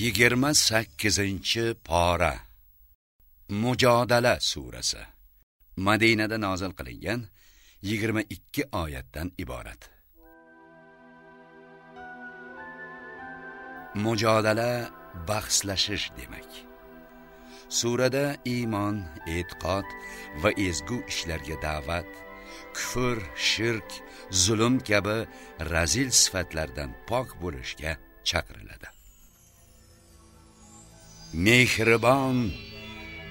yigirma sakkizinchi pora. Mujodala surasi. Madinada nozil qilingan yigirma ikki oyatdan iborat. Mujodala bahslashish demak. Surada iymon e'tiqod va ezgu ishlarga da'vat kufr shirk zulm kabi razil sifatlardan pok bo'lishga chaqiriladi. Mehribon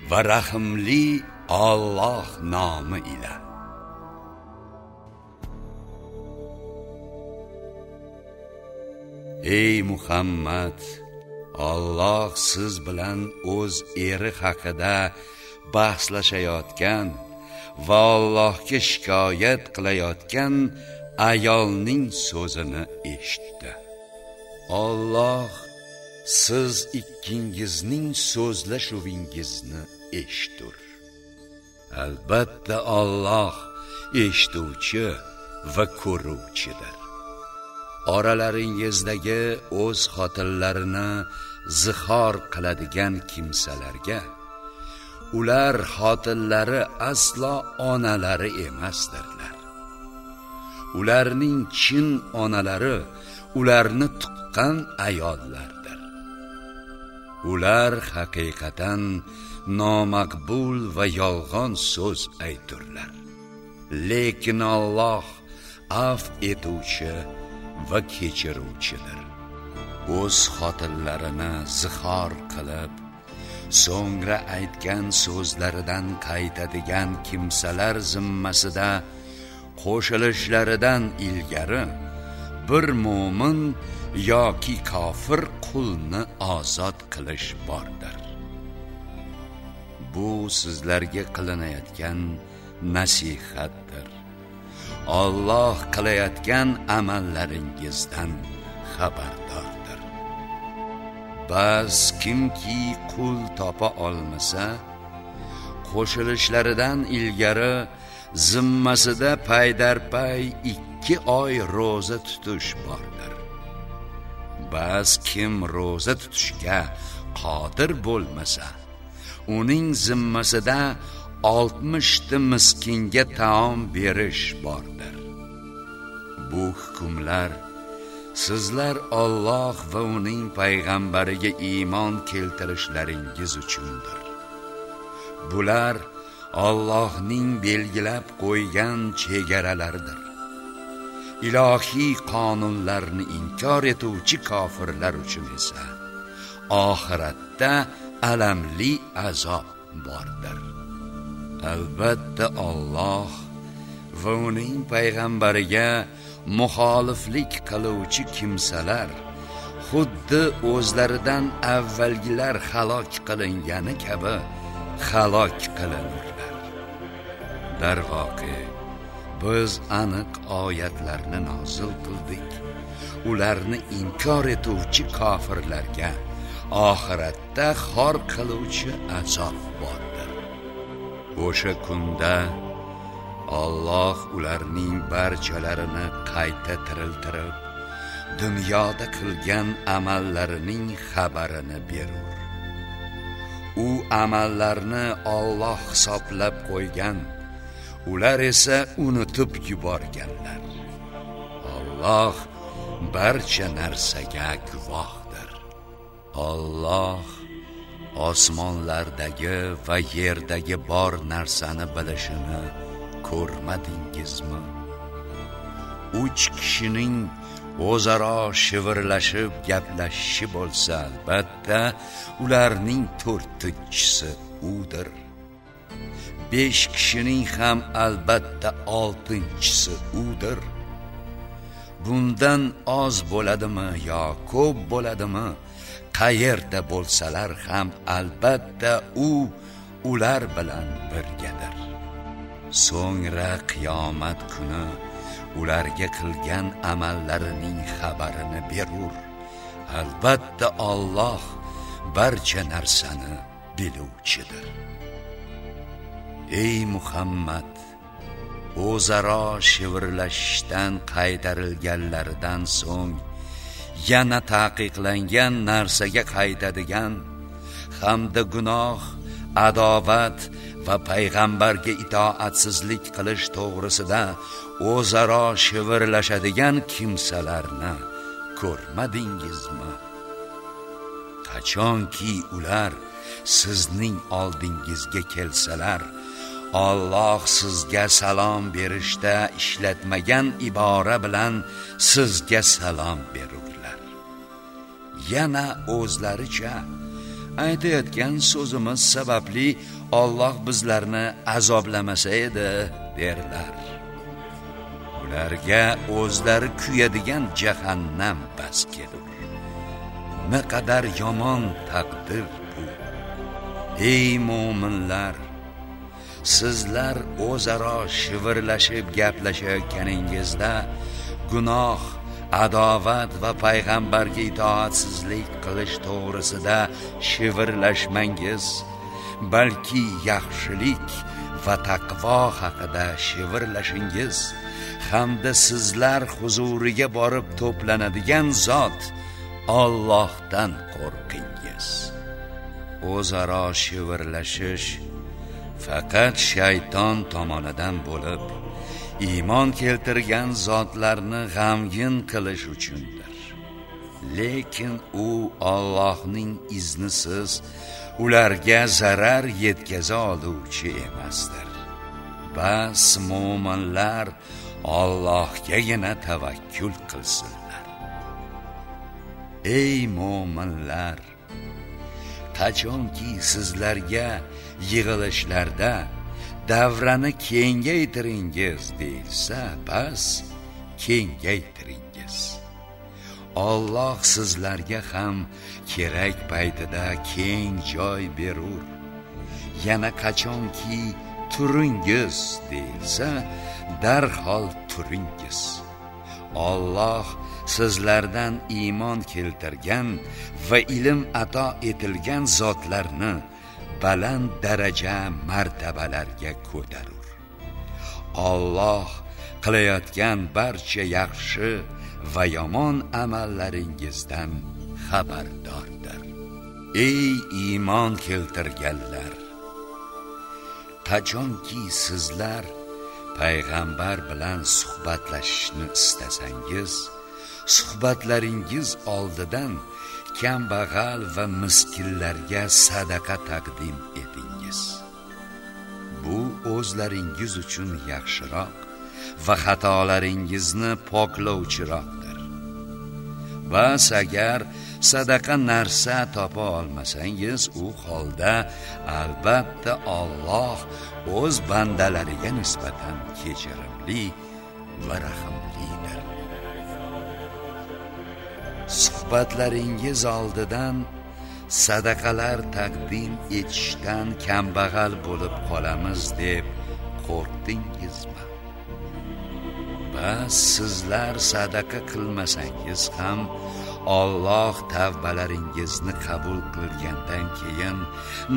va rahimli Alloh nomi ila. Ey muhammad Alloh siz bilan o'z eri haqida bahslashayotgan va Allohga shikoyat qilayotgan ayolning so'zini eshitdi. Alloh siz ikkingizning so'zlashuvingizni eshtur albatta Alloh eshituvchi va ko'ruvchidir. Oralaringizdagi o'z xotinlarini zihor qiladigan kimsalarga ular xotinlari aslo onalari emasdirlar. Ularning chin onalari ularni tuqqan ayollar. Ular haqiqatan nomaqbul va yolg'on so'z ayturlar. Lekin Alloh af etuvchi va kechiruvchidir. O'z xotinlarini zihor qilib so'ngra aytgan so'zlaridan qaytadigan kimsalar zimmasida qo'shilishlaridan ilgari bir mo'min yoki kofir qulni ozod qilish bordir. Bu sizlarga qilinayotgan nasihatdir. Alloh qilayotgan amallaringizdan xabardordir. Bas kimki qul topa olmasa qo'shilishlaridan ilgari zimmasida paydarpay ikki oy ro'za tutish bordir. Bas kim ro'za tutishga qodir bo'lmasa uning zimmasida oltmishta miskinga taom berish bordir. Bu hukmlar sizlar Alloh va uning payg'ambariga iymon keltirishlaringiz uchundir. Bular Allohning belgilab qo'ygan chegaralaridir. Ilohiy qonunlarni inkor etuvchi kofirlar uchun esa oxiratda alamli azob bordir. Albatta Alloh va uning payg'ambariga muxoliflik qiluvchi kimsalar xuddi o'zlaridan avvalgilar halok qilingani kabi halok qilinurlar. Darvoqe biz aniq oyatlarni nozil qildik. Ularni inkor etuvchi kofirlarga oxiratda xor qiluvchi azob bordir. O'sha kunda Alloh ularning barchalarini qayta tiriltirib dunyoda qilgan amallarining xabarini berur. U amallarni Alloh hisoblab qo'ygan ular esa unutib yuborganlar. Alloh barcha narsaga guvohdir. Alloh osmonlardagi va yerdagi bor narsani bilishini ko'rmadingizmi? Uch kishining o'zaro shivirlashib gaplashishi bo'lsa albatta ularning to'rtinchisi udir. Besh kishining ham albatta oltinchisi udir. Bundan oz bo'ladimi yo ko'p bo'ladimi? Qayerda bo'lsalar ham albatta u ular bilan birgadir. So'ngra qiyomat kuni ularga qilgan amallarining xabarini berur. Albatta Alloh barcha narsani biluvchidir. Ey muhammad o'zaro shivirlashishdan qaytarilganlaridan so'ng yana taqiqlangan narsaga qaytadigan hamda gunoh adovat va payg'ambarga itoatsizlik qilish to'g'risida o'zaro shivirlashadigan kimsalarni ko'rmadingizmi? Qachonki ular sizning oldingizga kelsalar Alloh sizga salom berishda ishlatmagan ibora bilan sizga salom berurlar. Yana o'zlaricha aytayotgan so'zimiz sababli Alloh bizlarni azoblamasa edi derlar. Ularga o'zlari kuyadigan jahannam bas kelur. Qadar yomon taqdir bu. Ey mu'minlar, sizlar o'zaro shivirlashib gaplashayotganingizda gunoh adovat va payg'ambarga itoatsizlik qilish to'g'risida shivirlashmangiz balki yaxshilik va taqvo haqida shivirlashingiz hamda sizlar huzuriga borib to'planadigan zot Allohdan qo'rqingiz. O'zaro shivirlashish faqat shayton tomonidan bo'lib iymon keltirgan zotlarni g'amgin qilish uchundir. Lekin u Allohning iznisiz ularga zarar yetkaza oluvchi emasdir. Bas mo'minlar Allohgagina tavakkul qilsinlar. Ey mo'minlar qachonki sizlarga yig'ilishlarda davrani kengaytiringiz deyilsa bas kengaytiringiz. Alloh sizlarga ham kerak paytida keng joy berur. Yana qachonki turingiz deyilsa darhol turingiz. Alloh sizlardan iymon keltirgan va ilm ato etilgan zotlarni baland daraja martabalarga ko'tarur. Alloh qilayotgan barcha yaxshi va yomon amallaringizdan xabardordir. Ey iymon keltirganlar! Qachonki sizlar payg'ambar bilan suhbatlashishni istasangiz suhbatlaringiz oldidan kambag'al va miskinlarga sadaqa taqdim etingiz. Bu o'zlaringiz uchun yaxshiroq va xatolaringizni poklovchiroqdir. Bas agar sadaqa narsa topa olmasangiz u holda albatta Alloh o'z bandalariga nisbatan kechirimli va rahm suhbatlaringiz oldidan sadaqalar taqdim etishdan kambag'al bo'lib qolamiz deb qo'rqdingizmi? Bas sizlar sadaqa qilmasangiz ham Alloh tavbalaringizni qabul qilgandan keyin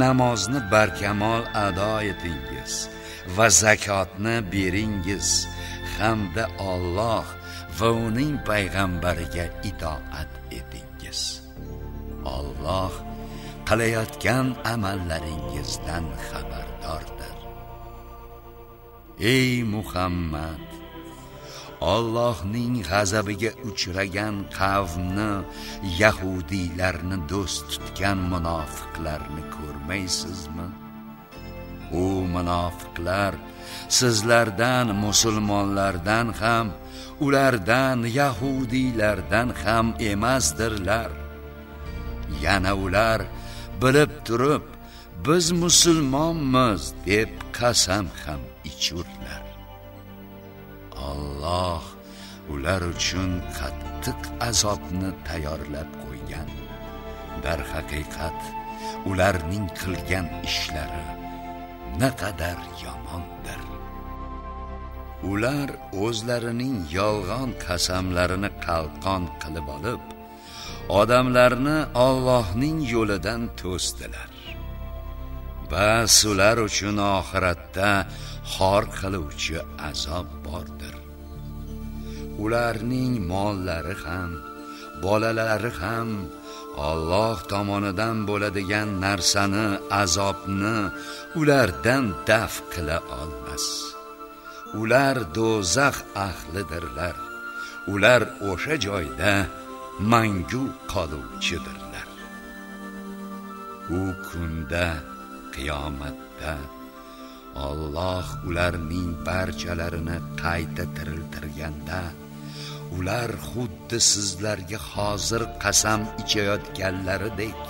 namozni barkamol ado etingiz va zakotni beringiz hamda Alloh va uning payg'ambariga itoat etingiz. Alloh qilayotgan amallaringizdan xabardordir. Ey Muhammad Allohning g'azabiga uchragan qavmni yahudiylarni do'st tutgan munofiqlarni ko'rmaysizmi? U munofiqlar sizlardan musulmonlardan ham ulardan yahudiylardan ham emasdirlar. Yana ular bilib turib biz musulmonmiz deb qasam ham ichurlar. Alloh ular uchun qattiq azobni tayyorlab qo'ygan. Darhaqiqat ularning qilgan ishlari naqadar yomondir ular o'zlarining yolg'on qasamlarini qalqon qilib olib odamlarni Allohning yo'lidan to'sdilar. Bas ular uchun oxiratda xor qiluvchi azob bordir. Ularning mollari ham bolalari ham Alloh tomonidan bo'ladigan narsani azobni ulardan daf qila olmas. Ular do'zax ahlidirlar. Ular o'sha joyda mangu qoluvchidirlar. U kunda qiyomatda Alloh ularning barchalarini qayta tiriltirganda ular xuddi sizlarga hozir qasam ichayotganlaridek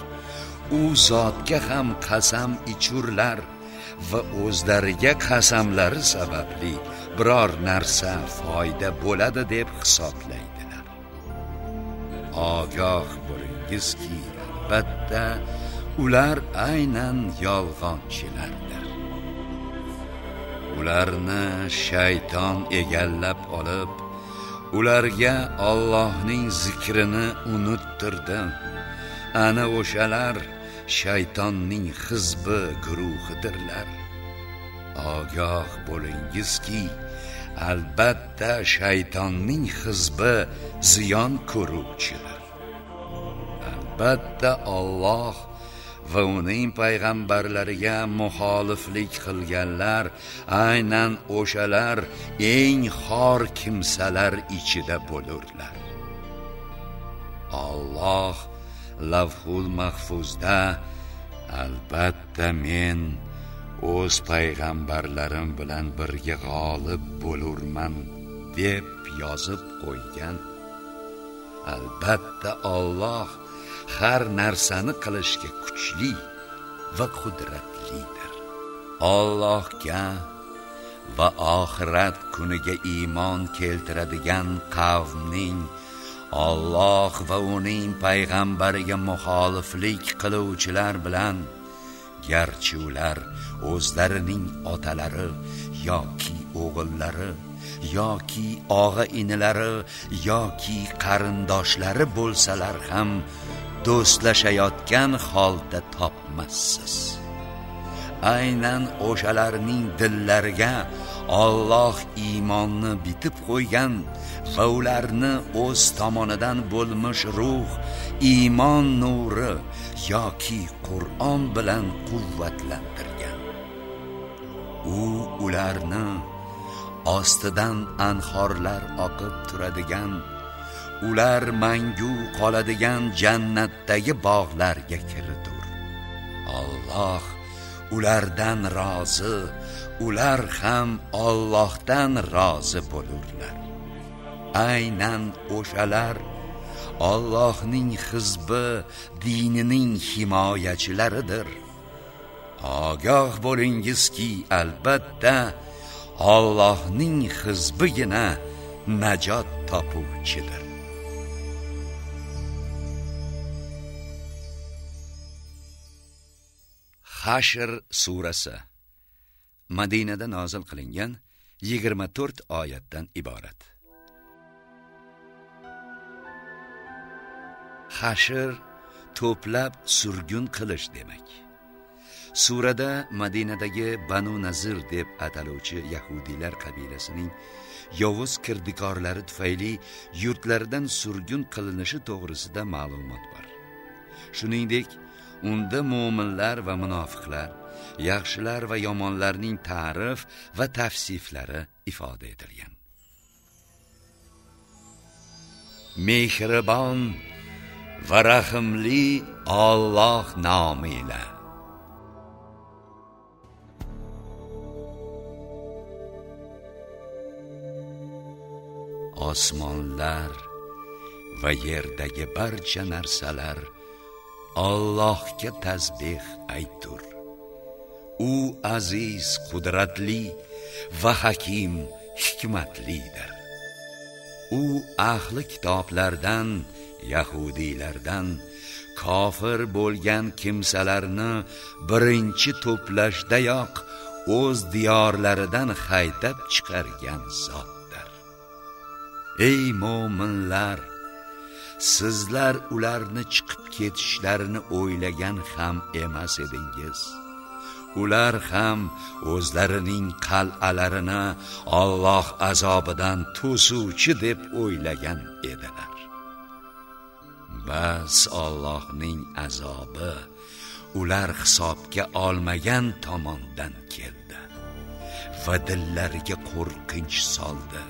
u zotga ham qasam ichurlar. Va o'zlariga qasamlari sababli biror narsa foyda bo'ladi deb hisoblaydilar. Ogoh bo'lingizki albatta ular aynan yolg'onchilardir. Ularni shayton egallab olib ularga Allohning zikrini unuttirdi ana o'shalar shaytonning xizbi guruhidirlar. Ogoh bo'lingizki albatta shaytonning xizbi ziyon ko'ruvchidir albatta Alloh va uning payg'ambarlariga muxoliflik qilganlar aynan o'shalar eng xor kimsalar ichida bo'lurlar. Alloh lavhul mahfuzda albatta men o'z payg'ambarlarim bilan birga g'olib bo'lurman deb yozib qo'ygan. Albatta Alloh har narsani qilishga kuchli va qudratlidir. Allohga va oxirat kuniga iymon keltiradigan qavmning Alloh va uning payg'ambariga muxoliflik qiluvchilar bilan garchi ular o'zlarining otalari yoki o'g'illari yoki og'a inilari yoki qarindoshlari bo'lsalar ham do'stlashayotgan holda topmassiz. Aynan o'shalarning dillariga Alloh iymonni bitib qo'ygan va ularni o'z tomonidan bo'lmish ruh iymon nuri yoki Qur'on bilan quvvatlantirgan. U ularni ostidan anhorlar oqib turadigan ular mangu qoladigan jannatdagi bog'larga kiritur. Alloh ulardan rozi ular ham Allohdan rozi bo'lurlar. Aynan o'shalar Allohning xizbi dinining himoyachilaridir. Ogoh bo'lingizki albatta Allohning xizbigina najot topuvchidir. Hashr surasi. Madinada nozil qilingan 24 oyatdan iborat. Hashr to'plab surgun qilish demak. Surada Madinadagi Banu Nazir deb ataluvchi yahudiylar qabilasining yovuz kirdikorlari tufayli yurtlaridan surgun qilinishi to'g'risida ma'lumot bor. Shuningdek, unda mo'minlar va munofiqlar yaxshilar va yomonlarning ta'rif va tavsiflari ifoda etilgan mehribon va rahimli Alloh nomi bilan osmonlar va yerdagi barcha narsalar Allohga tasbih aytur. U aziz, qudratli va hakim, hikmatlidir. U ahli kitoblardan, yahudiylardan kofir bo'lgan kimsalarni birinchi to'plashdayoq o'z diyorlaridan haydab chiqargan zotdir. Ey mo'minlar, sizlar ularni chiqib ketishlarini o'ylagan ham emas edingiz ular ham o'zlarining qal'alarini Alloh azobidan to'suvchi deb o'ylagan edilar bas Allohning azobi ular hisobga olmagan tomondan keldi va dillariga qo'rqinch soldi.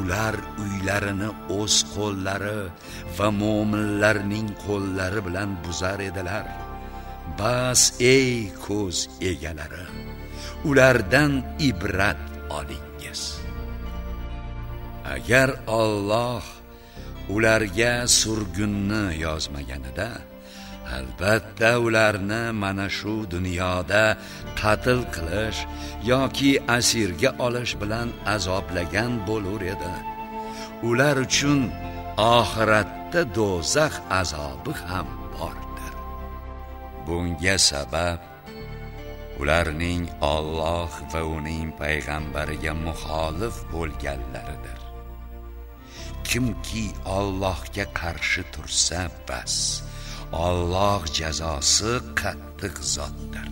Ular uylarini o'z qo'llari va mo'minlarning qo'llari bilan buzar edilar. Bas ey ko'z egalari ulardan ibrat olingiz. Agar Alloh ularga surgunni yozmaganida albatta ularni mana shu dunyoda qatl qilish yoki asirga olish bilan azoblagan bo'lar edi. Ular uchun oxiratda do'zax azobi ham bordir. Bunga sabab ularning Alloh va uning payg'ambariga muxolif bo'lganlaridir. Kimki Allohga qarshi tursa bas Alloh jazosi qattiq zotdir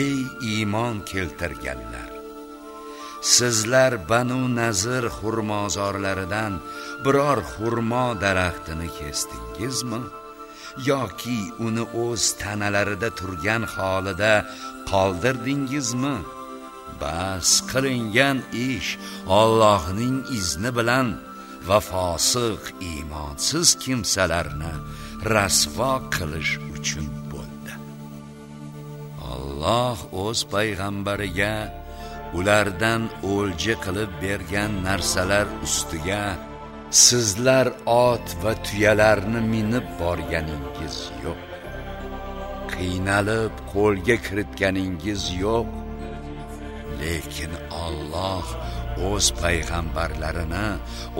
ey iymon keltirganlar sizlar banu nazir xurmozorlaridan biror xurmo daraxtini kesdingizmi? Yoki uni o'z tanalarida turgan holida qoldirdingizmi bas qilingan ish Allohning izni bilan va fosiq iymonsiz kimsalarni rasvo qilish uchun bo'ldi. Alloh o'z payg'ambariga ulardan o'lji qilib bergan narsalar ustiga sizlar ot va tuyalarni minib borganingiz yo'q. Qiynalib qo'lga kiritganingiz yo'q. Lekin Alloh o'z payg'ambarlarini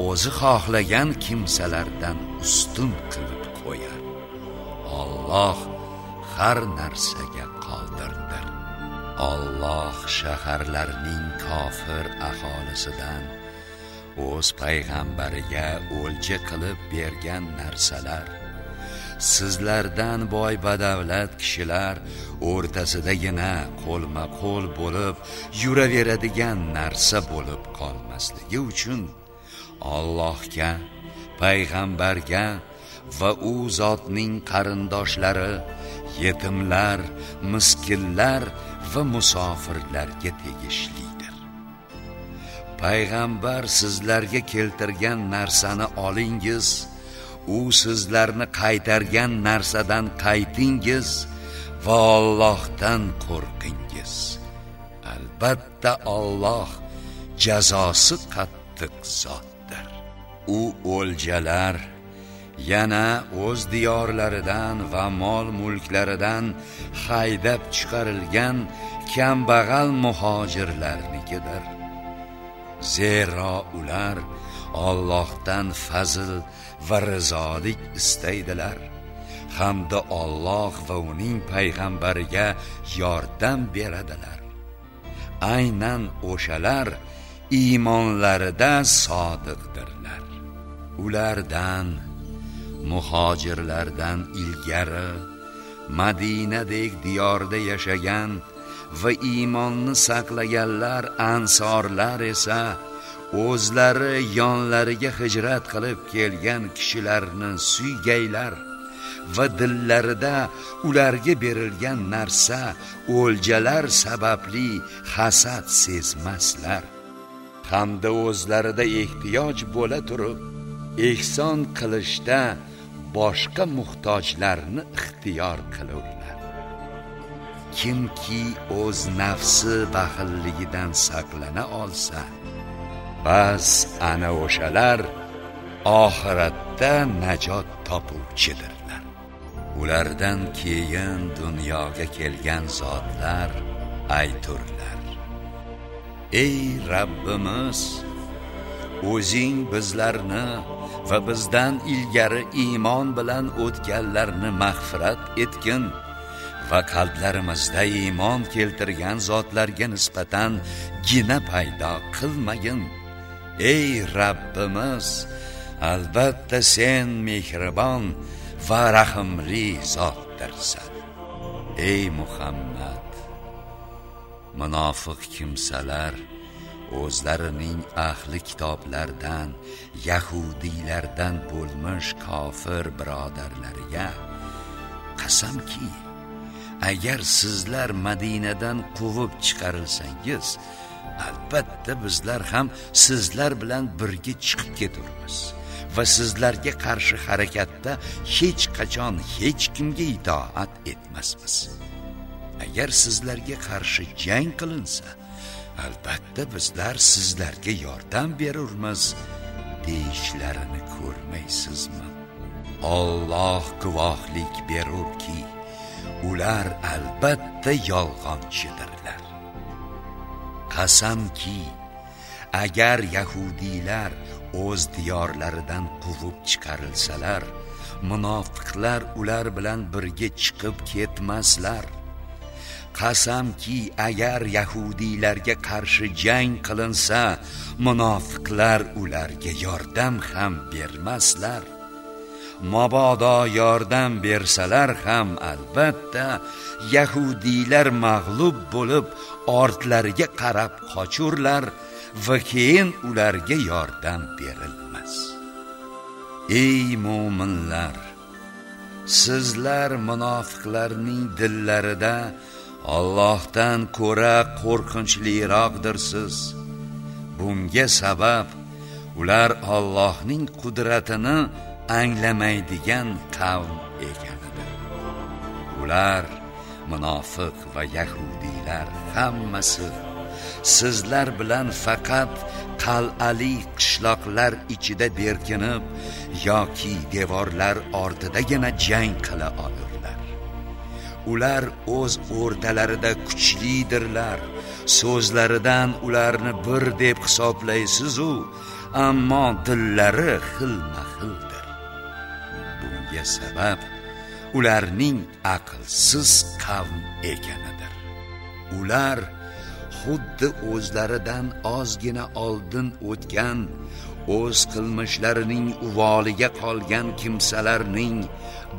o'zi xohlagan kimsalardan ustun qilib qo'yar. Alloh har narsaga qodirdir Alloh shaharlarning kofir aholisidan o'z payg'ambariga o'lja qilib bergan narsalar sizlardan boy badavlat kishilar o'rtasidagina qo'lma qo'l bo'lib yuraveradigan narsa bo'lib qolmasligi uchun Allohga payg'ambarga va u zotning qarindoshlari yetimlar miskinlar va musofirlarga tegishlidir. Payg'ambar sizlarga keltirgan narsani olingiz u sizlarni qaytargan narsadan qaytingiz va Allohdan qo'rqingiz. Albatta Alloh jazosi qattiq zotdir. U o'ljalar yana o'z diyorlaridan va mol mulklaridan haydab chiqarilgan kambag'al muhojirlarnikidir. Zero ular Allohdan fazl va rizolik istaydilar. Hamda Alloh va uning payg'ambariga yordam beradilar. Aynan o'shalar iymonlarida sodiqdirlar. Ulardan muhojirlardan ilgari Madinadek diyorda yashagan va iymonni saqlaganlar ansorlar esa o'zlari yonlariga hijrat qilib kelgan kishilarni suygaylar va dillarida ularga berilgan narsa o'ljalar sababli hasad sezmaslar. Hamda o'zlarida ehtiyoj bo'la turib ehson qilishda boshqa muhtojlarni ixtiyor qilurlar. Kimki o'z nafsi baxilligidan saqlana olsa bas ana o'shalar oxiratda najot topuvchidirlar. Ulardan keyin dunyoga kelgan zotlar ayturlar. Ey Rabbimiz o'zing bizlarni va bizdan ilgari iymon bilan o'tganlarni mag'firat etgin va qalblarimizda iymon keltirgan zotlarga nisbatan gina paydo qilmagin. Ey Rabbimiz albatta sen mehribon va rahimli zotdirsan. Ey Muhammad munofiq kimsalar o'zlarining ahli kitoblardan yahudiylardan bo'lmish kofir birodarlariga qasamki agar sizlar madinadan quvib chiqarilsangiz albatta bizlar ham sizlar bilan birga chiqib keturmiz. Va sizlarga qarshi harakatda hech qachon hech kimga itoat etmasmiz. Agar sizlarga qarshi jang qilinsa albatta bizlar sizlarga yordam berurmiz deyishlarini ko'rmaysizmi? Alloh guvohlik berurki ular albatta yolg'onchidir. Qasamki agar yahudiylar o'z diyorlaridan quvib chiqarilsalar munofiqlar ular bilan birga chiqib ketmaslar. Qasamki agar yahudiylarga qarshi jang qilinsa munofiqlar ularga yordam ham bermaslar. Mabodo yordam bersalar ham albatta yahudiylar mag'lub bo'lib ortlariga qarab qochurlar va keyin ularga yordam berilmas. Ey mo'minlar sizlar munofiqlarning dillarida Allohdan ko'ra qo'rqinchliroqdirsiz. Bunga sabab ular Allohning qudratini anglamaydigan qavm ekanidir ular munofiq va yahudiylar hammasi sizlar bilan faqat qal'ali qishloqlar ichida berkinib yoki devorlar ortidagina jang qila olurlar. Ular o'z o'rtalarida kuchlidirlar. So'zlaridan ularni bir deb hisoblaysiz-u ammo dillari xilma xildir bunga sabab ularning aqlsiz qavm ekanidir. Ular xuddi o'zlaridan ozgina oldin o'tgan o'z qilmishlarining uvoliga qolgan kimsalarning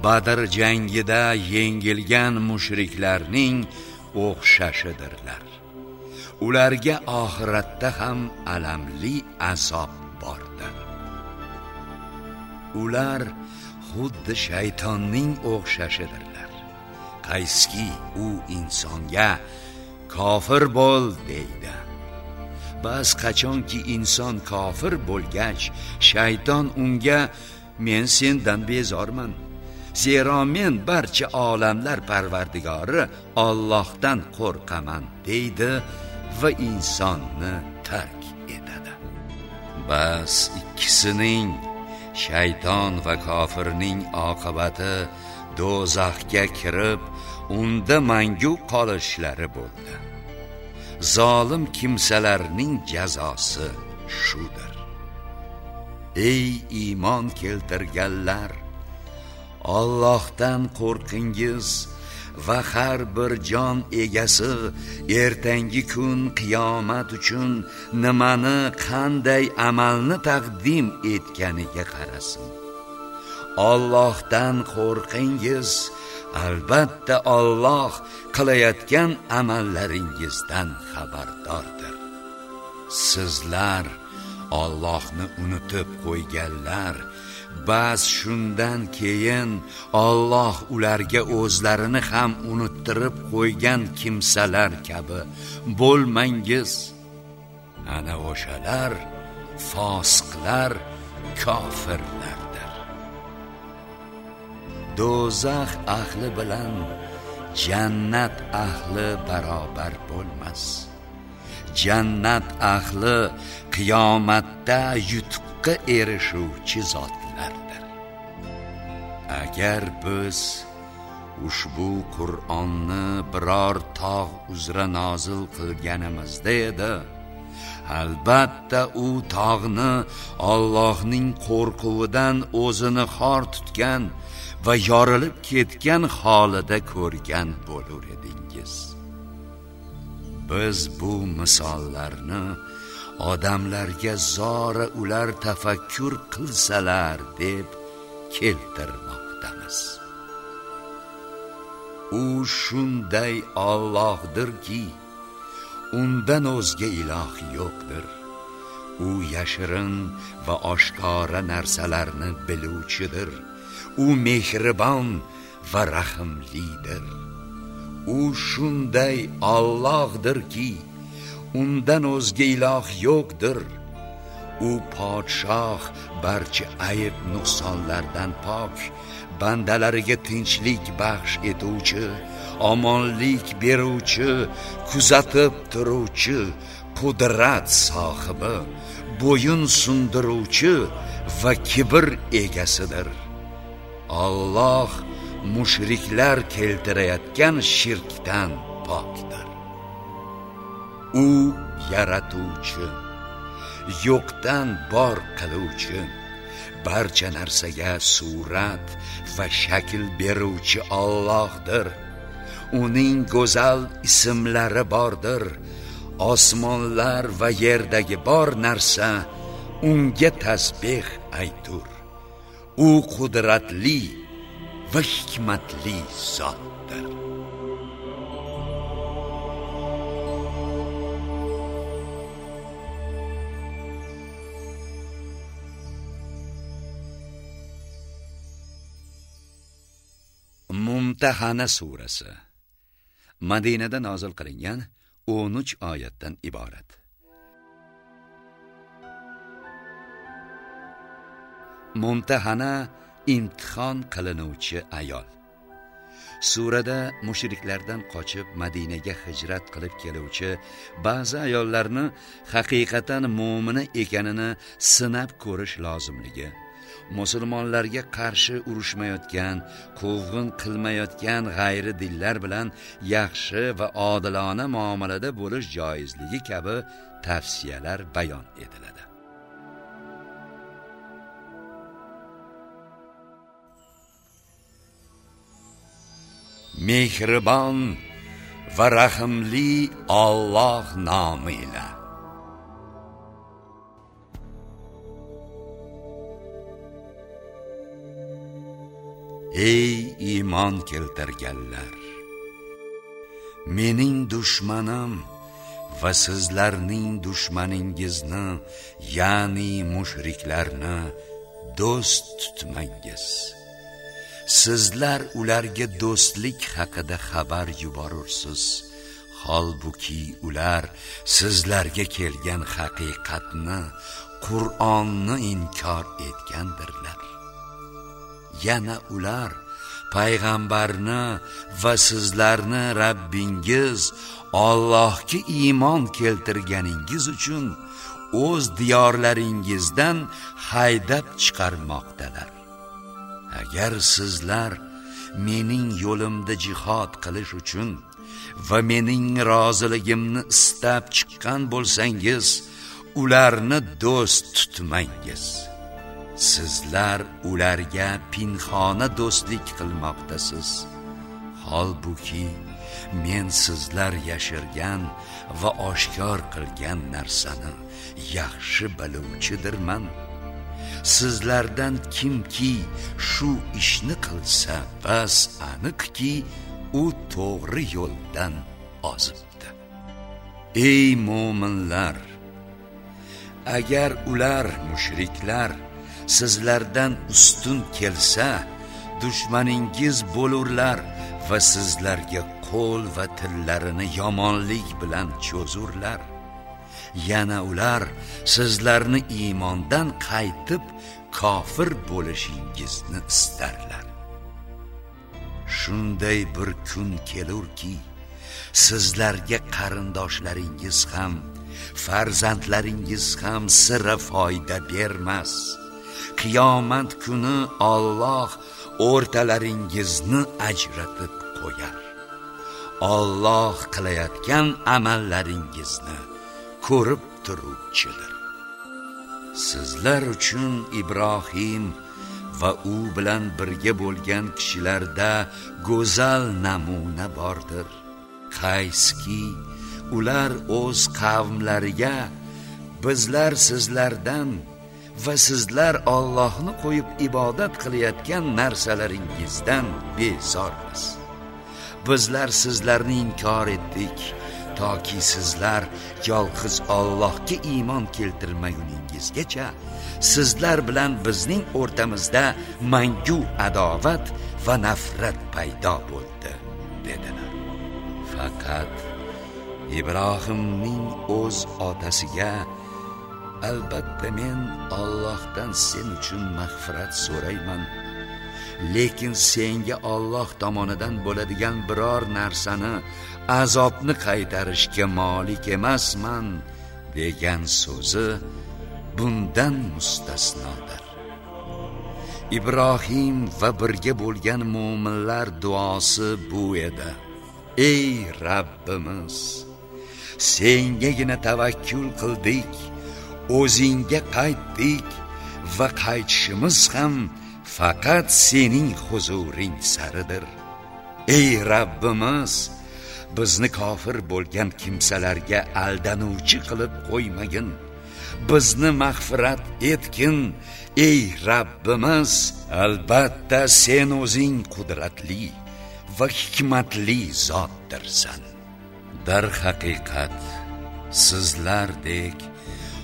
badr jangida yengilgan mushriklarning o'xshashidirlar. Ularga oxiratda ham alamli azob bordir. Ular xuddi shaytonning o'xshashidirlar. Qaysiki u insonga kofir bo'l deydi? Bas qachonki inson kofir bo'lgach shayton unga men sendan bezorman. Zero men barcha olamlar parvardigori Allohdan qo'rqaman deydi va insonni tark etadi. Bas ikkisining shayton va kofirning oqibati do'zaxga kirib unda mangu qolishlari bo'ldi. Zolim kimsalarning jazosi shudir. Ey iymon keltirganlar Allohdan qo'rqingiz va har bir jon egasi ertangi kun qiyomat uchun nimani qanday amalni taqdim etganiga qarasin. Allohdan qo'rqingiz albatta Alloh qilayotgan amallaringizdan xabardordir. Sizlar Allohni unutib qo'yganlar bas shundan keyin Alloh ularga o'zlarini ham unuttirib qo'ygan kimsalar kabi. Bo'lmangiz ana o'shalar fosiqlar kofirlardir. Do'zax ahli bilan jannat ahli barobar bo'lmas. Jannat ahli qiyomatda yutuqqa erishuvchi zotlardir agar biz ushbu qur'onni biror tog' uzra nozil qilganimizda edi albatta u tog'ni Allohning qo'rquvidan o'zini xor tutgan va yorilib ketgan holida ko'rgan bo'lar edingiz. Biz bu misollarni odamlarga zora ular tafakkur qilsalar deb keltirmoqdamiz. U shunday Allohdirki undan o'zga iloh yo'qdir. U yashirin va oshkora narsalarni biluvchidir. U mehribon va rahimlidir. U shunday Allohdirki undan o'zga iloh yo'qdir. U podshoh barcha ayb nuqsonlardan pok. Bandalariga tinchlik baxsh etuvchi omonlik beruvchi kuzatib turuvchi qudrat sohibi bo'yin sundiruvchi va kibr egasidir. Alloh mushriklar keltirayotgan shirkdan pokdir. U yaratuvchi. Yo'qdan bor qiluvchi barcha narsaga surat va shakl beruvchi Allohdir. Uning go'zal ismlari bordir. Osmonlar va yerdagi bor narsa unga tasbeh aytur. U qudratli va hikmatli zot. Mumtahana surasi. Madinada nozil qilingan 13 oyatdan iborat. Mumtahana imtihon qilinuvchi ayol. Surada mushriklardan qochib madinaga hijrat qilib keluvchi ba'zi ayollarni haqiqatan mo'mina ekanini sinab ko'rish lozimligi musulmonlarga qarshi urushmayotgan quvg'in qilmayotgan g'ayri dillar bilan yaxshi va odilona muomalada bo'lish joizligi kabi tavsiyalar bayon etiladi. Mehribon va rahimli Alloh nomi bilan ey iymon keltirganlar! Mening dushmanim va sizlarning dushmaningizni ya'ni mushriklarni do'st tutmangiz. Sizlar ularga do'stlik haqida xabar yuborursiz. Holbuki ular sizlarga kelgan haqiqatni qur'onni inkor etgandirlar. Yana ular payg'ambarni va sizlarni Rabbingiz Allohga iymon keltirganingiz uchun o'z diyorlaringizdan haydab chiqarmoqdalar. Agar sizlar mening yo'limda jihod qilish uchun va mening roziligimni istab chiqqan bo'lsangiz ularni do'st tutmangiz. Sizlar ularga pinxona do'stlik qilmoqdasiz. Holbuki men sizlar yashirgan va oshkor qilgan narsani yaxshi biluvchidirman. Sizlardan kimki shu ishni qilsa bas aniqki u to'g'ri yo'ldan ozibdi. Ey mo'minlar agar ular mushriklar sizlardan ustun kelsa dushmaningiz bo'lurlar va sizlarga qo'l va tillarini yomonlik bilan cho'zurlar. Yana ular sizlarni iymondan qaytib kofir bo'lishingizni istarlar. Shunday bir kun kelurki sizlarga qarindoshlaringiz ham farzandlaringiz ham sira foyda bermas. Qiyomat kuni Alloh o'rtalaringizni ajratib qo'yar. Alloh qilayotgan amallaringizni ko'rib turuvchidir. Sizlar uchun ibrohim va u bilan birga bo'lgan kishilarda go'zal namuna bordir. Qayski ular o'z qavmlariga bizlar sizlardan va sizlar Allohni qo'yib ibodat qilayotgan narsalaringizdan bezormiz. Bizlar sizlarni inkor etdik toki sizlar yolg'iz Allohga iymon keltirmaguningizgacha sizlar bilan bizning o'rtamizda mangu adovat va nafrat paydo bo'ldi dedilar. Faqat ibrohimning o'z otasiga albatta men Allohdan sen uchun mag'firat so'rayman. Lekin senga Alloh tomonidan bo'ladigan biror narsani azobni qaytarishga molik emasman degan so'zi bundan mustasnodir. Ibrohim va birga bo'lgan mo'minlar duosi bu edi. Ey rabbimiz sengagina tavakkul qildik o'zingga qaytdik va qaytishimiz ham faqat sening huzuring saridir. Ey rabbimiz bizni kofir bo'lgan kimsalarga aldanuvchi qilib qo'ymagin. Bizni mag'firat etgin ey rabbimiz. Albatta sen o'zing qudratli va hikmatli zotdirsan. Darhaqiqat sizlardek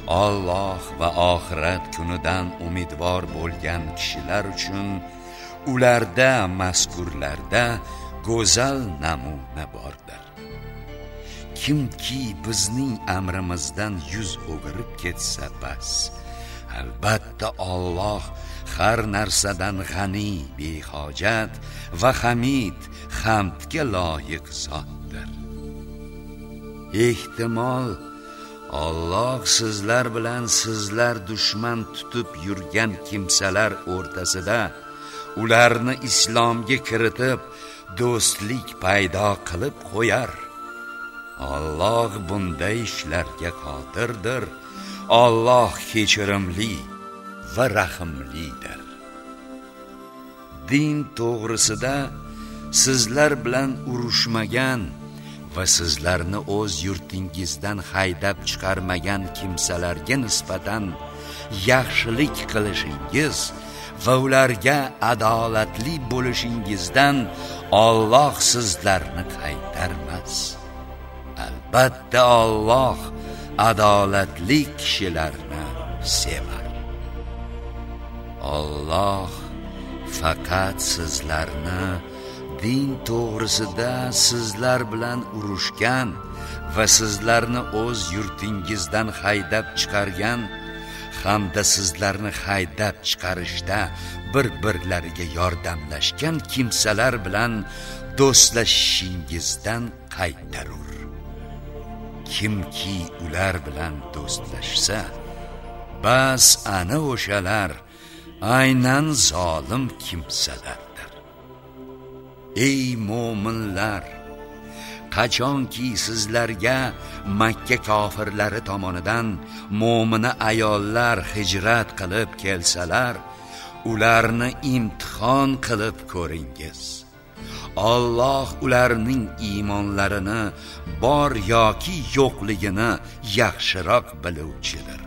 Alloh va oxirat kunidan umidvor bo'lgan kishilar uchun ularda mazkurlarda go'zal namuna bordir. Kimki bizning amrimizdan yuz o'girib ketsa bas albatta Alloh har narsadan g'ani behojat va hamid hamdga loyiq zotdir. Ehtimol Alloh sizlar bilan sizlar dushman tutib yurgan kimsalar o'rtasida ularni islomga kiritib do'stlik paydo qilib qo'yar. Alloh bunday ishlarga qodirdir. Alloh kechirimli va rahimlidir din to'g'risida sizlar bilan urushmagan va sizlarni o'z yurtingizdan haydab chiqarmagan kimsalarga nisbatan yaxshilik qilishingiz va ularga adolatli bo'lishingizdan Alloh sizlarni qaytarmas. Albatta Alloh adolatli kishilarni sevar. Alloh faqat sizlarni din to'g'risida sizlar bilan urushgan va sizlarni o'z yurtingizdan haydab chiqargan hamda sizlarni haydab chiqarishda bir birlariga yordamlashgan kimsalar bilan do'stlashishingizdan qaytarur. Kimki ular bilan do'stlashsa bas ana o'shalar aynan zolim kimsalar. Ey mo'minlar qachonki sizlarga makka kofirlari tomonidan mo'mina ayollar hijrat qilib kelsalar ularni imtihon qilib ko'ringiz. Alloh ularning iymonlarini bor yoki yo'qligini yaxshiroq biluvchidir.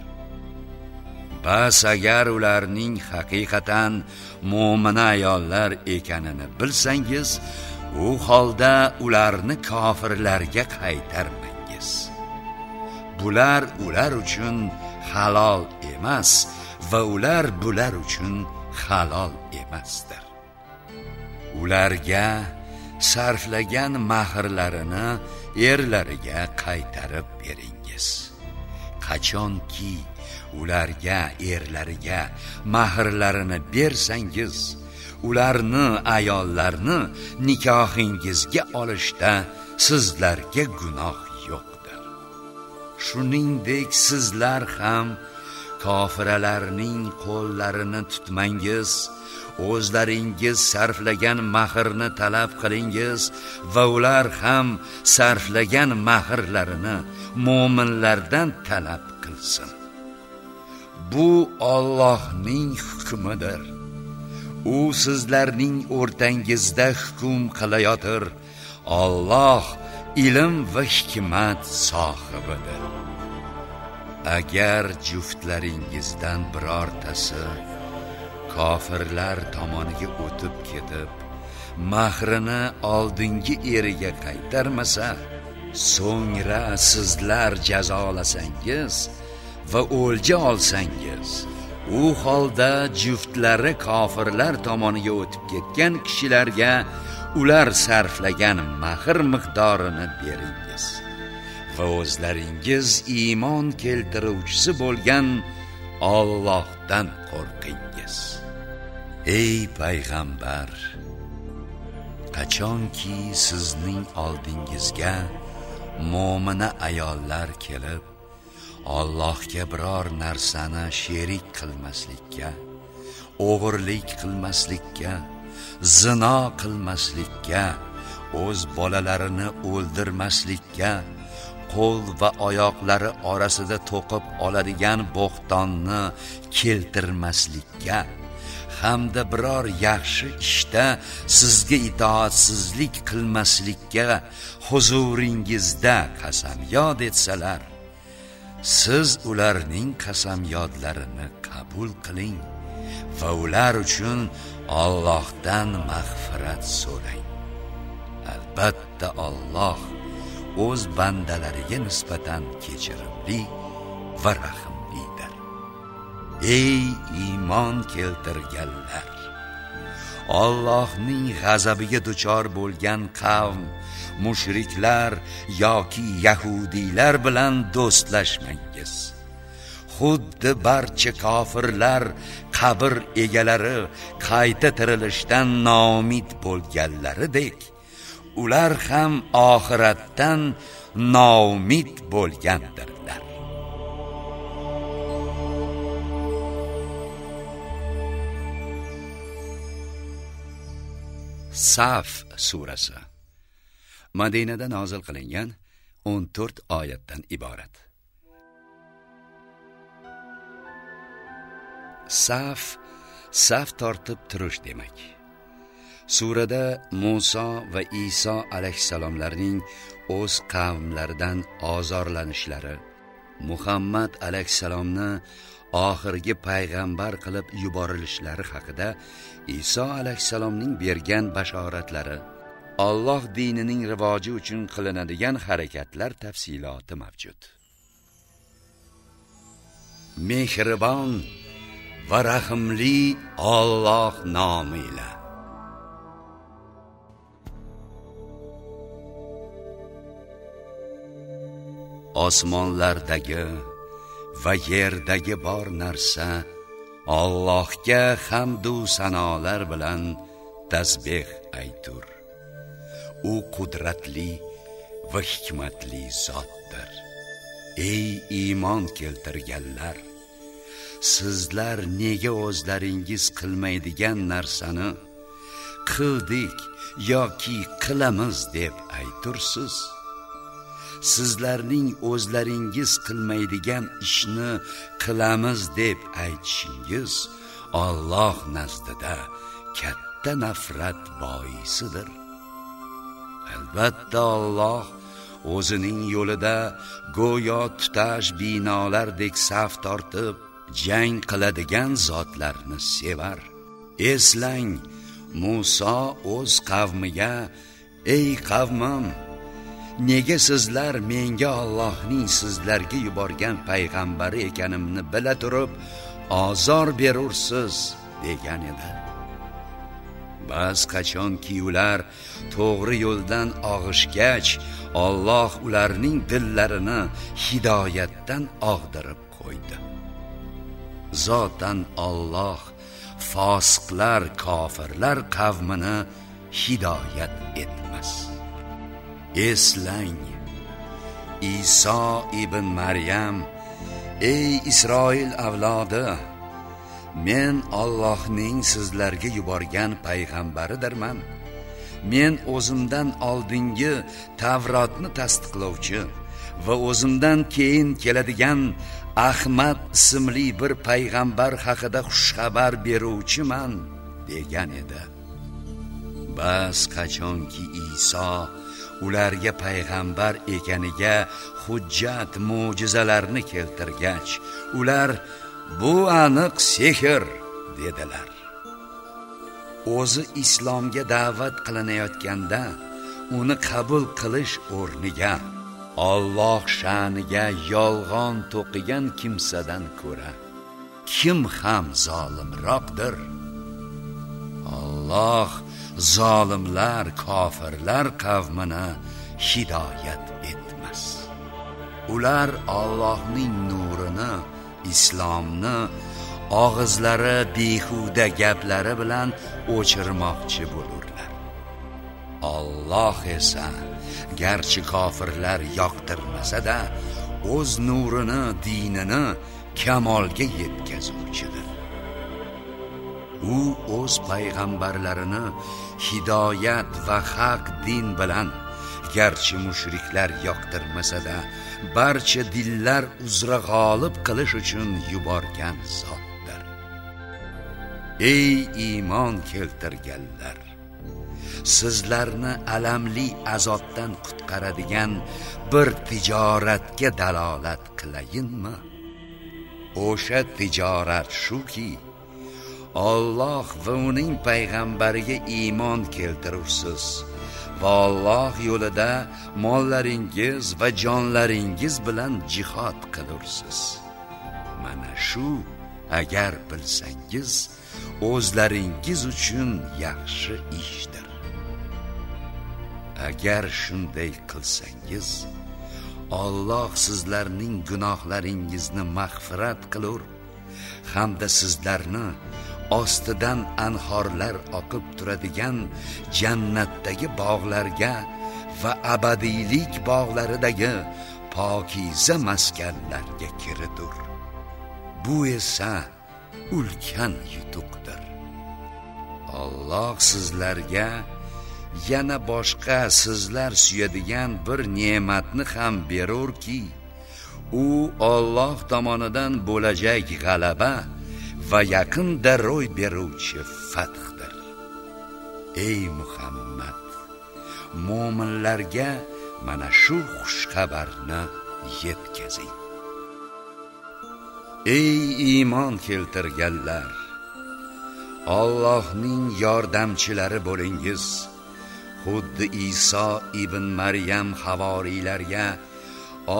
Bas agar ularning haqiqatan mo'mina ayollar ekanini bilsangiz u holda ularni kofirlarga qaytarmangiz. Bular ular uchun halol emas va ular bular uchun halol emasdir. Ularga sarflagan mahrlarini erlariga qaytarib beringiz. Qachonki ularga erlariga mahrlarini bersangiz ularni ayollarni nikohingizga olishda sizlarga gunoh yo'qdir. Shuningdek sizlar ham kofiralarning qo'llarini tutmangiz o'zlaringiz sarflagan mahrni talab qilingiz va ular ham sarflagan mahrlarini mo'minlardan talab qilsin. Bu Allohning hukmidir. U sizlarning o'rtangizda hukm qilayotir. Alloh ilm va hikmat sohibidir. Agar juftlaringizdan birortasi kofirlar tomoniga o'tib ketib mahrini oldingi eriga qaytarmasa so'ngra sizlar jazolasangiz va o'lja olsangiz u holda juftlari kofirlar tomoniga o'tib ketgan kishilarga ular sarflagan mahr miqdorini beringiz va o'zlaringiz iymon keltiruvchisi bo'lgan Allohdan qo'rqingiz. Ey payg'ambar qachonki sizning oldingizga mo'mina ayollar kelib Allohga biror narsani sherik qilmaslikka o'g'irlik qilmaslikka zino qilmaslikka o'z bolalarini o'ldirmaslikka qo'l va oyoqlari orasida to'qib oladigan bo'xtonni keltirmaslikka hamda biror yaxshi ishda sizga itoatsizlik qilmaslikka huzuringizda qasamyod etsalar siz ularning qasamyodlarini qabul qiling va ular uchun Allohdan mag'firat so'rang. Albatta Alloh o'z bandalariga nisbatan kechirimli va rahimlidir. Ey iymon keltirganlar! Allohning g'azabiga duchor bo'lgan qavm mushriklar yoki yahudiylar bilan do'stlashmangiz. Xuddi barcha kofirlar qabr egalari qayta tirilishdan noumid bo'lganlaridek ular ham oxiratdan noumid bo'lgandirlar. Saf surasi madinada nozil qilingan 14 oyatdan iborat. Saf saf tortib turish demak. Surada Musa va Iso alayhissalomlarning o'z qavmlaridan ozorlanishlari Muhammad alayhissalomni oxirgi payg'ambar qilib yuborilishlari haqida Iso alayhissalomning bergan bashoratlari Alloh dinining rivoji uchun qilinadigan harakatlar tafsiloti mavjud. Mehribon va rahimli Alloh nomi bilan osmonlardagi va yerdagi bor narsa Allohga hamd va sanolar bilan tasbih aytur. U qudratli va hikmatli zotdir. Ey iymon keltirganlar, sizlar nega o'zlaringiz qilmaydigan narsani qildik yoki qilamiz deb aytursiz? sizlarning o'zlaringiz qilmaydigan ishni qilamiz deb aytishingiz Alloh nazdida katta nafrat boisidir. Albatta Alloh o'zining yo'lida go'yo tutash binolardek saf tortib jang qiladigan zotlarni sevar. Eslang, Musa o'z qavmiga: "Ey qavmim, nega sizlar menga Allohning sizlarga yuborgan payg'ambari ekanimni bila turib ozor berursiz degan edi bas qachonki ular to'g'ri yo'ldan og'ishgach Alloh ularning dillarini hidoyatdan og'dirib qo'ydi. Zotan Alloh fosiqlar kofirlar qavmini hidoyat etmas. Eslang Iso ibn Maryam ey Isroil avlodi men Allohning sizlarga yuborgan payg'ambaridirman. Men o'zimdan oldingi Tavrotni tasdiqlovchi va o'zimdan keyin keladigan Ahmad ismli bir payg'ambar haqida xushxabar beruvchiman degan edi. Bas qachonki Iso ularga payg'ambar ekaniga hujjat mo'jizalarni keltirgach ular bu aniq sehr dedilar. O'zi islomga da'vat qilinayotganda uni qabul qilish o'rniga Alloh sha'niga yolg'on to'qigan kimsadan ko'ra kim ham zolimroqdir? Alloh zolimlar kofirlar qavmini hidoyat etmas. Ular Allohning nurini islomni og'izlari behuda gaplari bilan o'chirmoqchi bo'lurlar. Alloh esa garchi kofirlar yoqtirmasa-da o'z nurini dinini kamolga yetkazuvchidir. U o'z payg'ambarlarini hidoyat va haq din bilan garchi mushriklar yoqtirmasa-da barcha dillar uzra g'olib qilish uchun yuborgan zotdir. Ey iymon keltirganlar sizlarni alamli azobdan qutqaradigan bir tijoratga dalolat qilayinmi? O'sha tijorat shuki Alloh va uning payg'ambariga iymon keltirursiz. Va Alloh yo'lida mollaringiz va jonlaringiz bilan jihad qilursiz. Mana shu agar bilsangiz o'zlaringiz uchun yaxshi ishdir. Agar shunday qilsangiz Alloh sizlarning gunohlaringizni mag'firat qilur hamda sizlarni ostidan anhorlar oqib turadigan jannatdagi bog'larga va abadiylik bog'laridagi pokiza maskanlarga kiridur. Bu esa ulkan yutuqdir. Alloh sizlarga yana boshqa sizlar suyadigan bir ne'matni ham berurki u Alloh tomonidan bo'lajak g'alaba va yaqinda ro'y beruvchi fathdir. Ey muhammad mo'minlarga mana shu xush xabarni yetkazing. Ey iymon keltirganlar Allohning yordamchilari bo'lingiz. Xuddi Iso ibn Maryam havoriylarga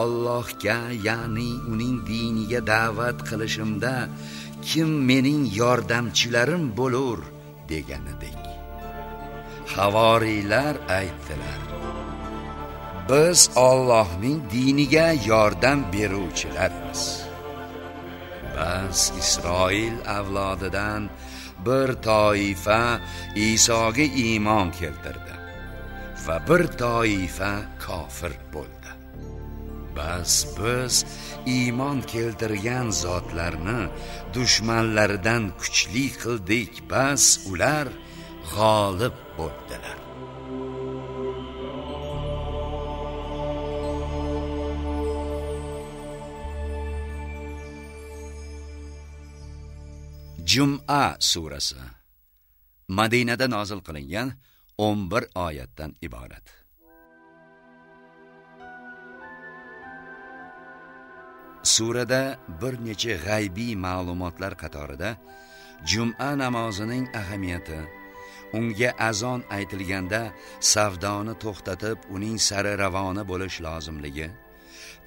Allohga ya'ni uning diniga da'vat qilishimda kim mening yordamchilarim bo'lur deganidek. Havoriylar aytdilar. Biz Allohning diniga yordam beruvchilarmiz. Bas Isroil avlodidan bir toifa Isoga iymon keltirdi va bir toifa kofir bo'ldi. Bas biz iymon keltirgan zotlarni dushmanlaridan kuchli qildik bas ular g'olib bo'ldilar Jum'a surasi Madinada nozil qilingan 11 oyatdan iborat. Surada bir necha g'aybiy ma'lumotlar qatorida Jum'a namozining ahamiyati, unga azon aytilganda savdoni to'xtatib, uning sari ravona bo'lish lozimligi,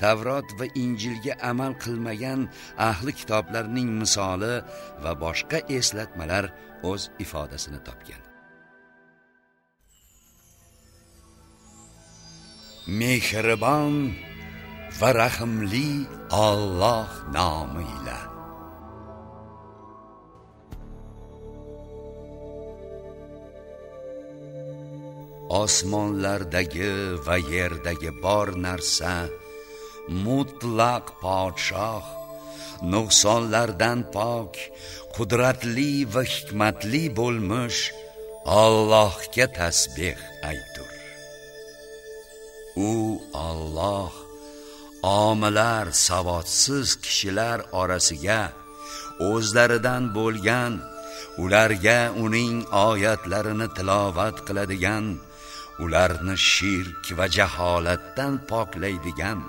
Tavrot va Injilga amal qilmagan ahli kitoblarning misoli va boshqa eslatmalar o'z ifodasini topgan. Mehribon va rahimli Alloh nomi bilan osmonlardagi va yerdagi bor narsa mutlaq podshoh nuqsonlardan pok qudratli va hikmatli bo'lmish Allohga tasbih aytur u Alloh omilar savodsiz kishilar orasiga o'zlaridan bo'lgan ularga uning oyatlarini tilovat qiladigan ularni shirk va jaholatdan poklaydigan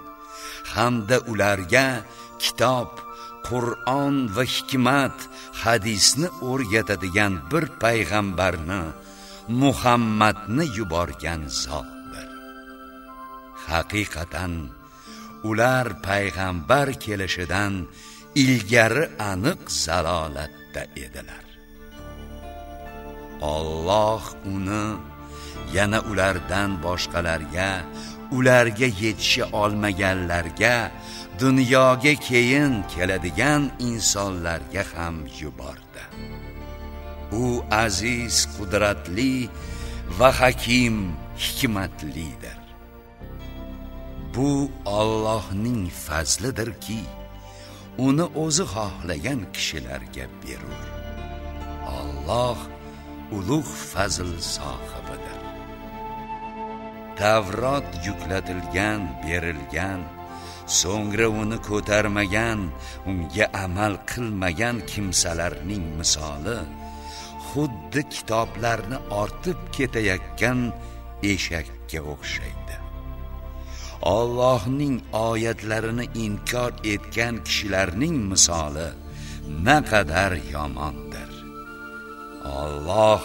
hamda ularga kitob Qur'on va hikmat hadisni o'rgatadigan bir payg'ambarni Muhammadni yuborgan zotdir. Haqiqatan ular payg'ambar kelishidan ilgari aniq zalolatda edilar. Alloh uni yana ulardan boshqalarga ularga yetisha olmaganlarga dunyoga keyin keladigan insonlarga ham yubordi. U aziz qudratli va hakim hikmatlidir. Bu Allohning fazlidirki uni o'zi xohlagan kishilarga berur. Alloh ulug' fazl sohibidir. Tavrot yuklatilgan berilgan so'ngra uni ko'tarmagan unga amal qilmagan kimsalarning misoli xuddi kitoblarni ortib ketayotgan eshakka o'xshaydi. Allohning oyatlarini inkor etgan kishilarning misoli naqadar yomondir. Alloh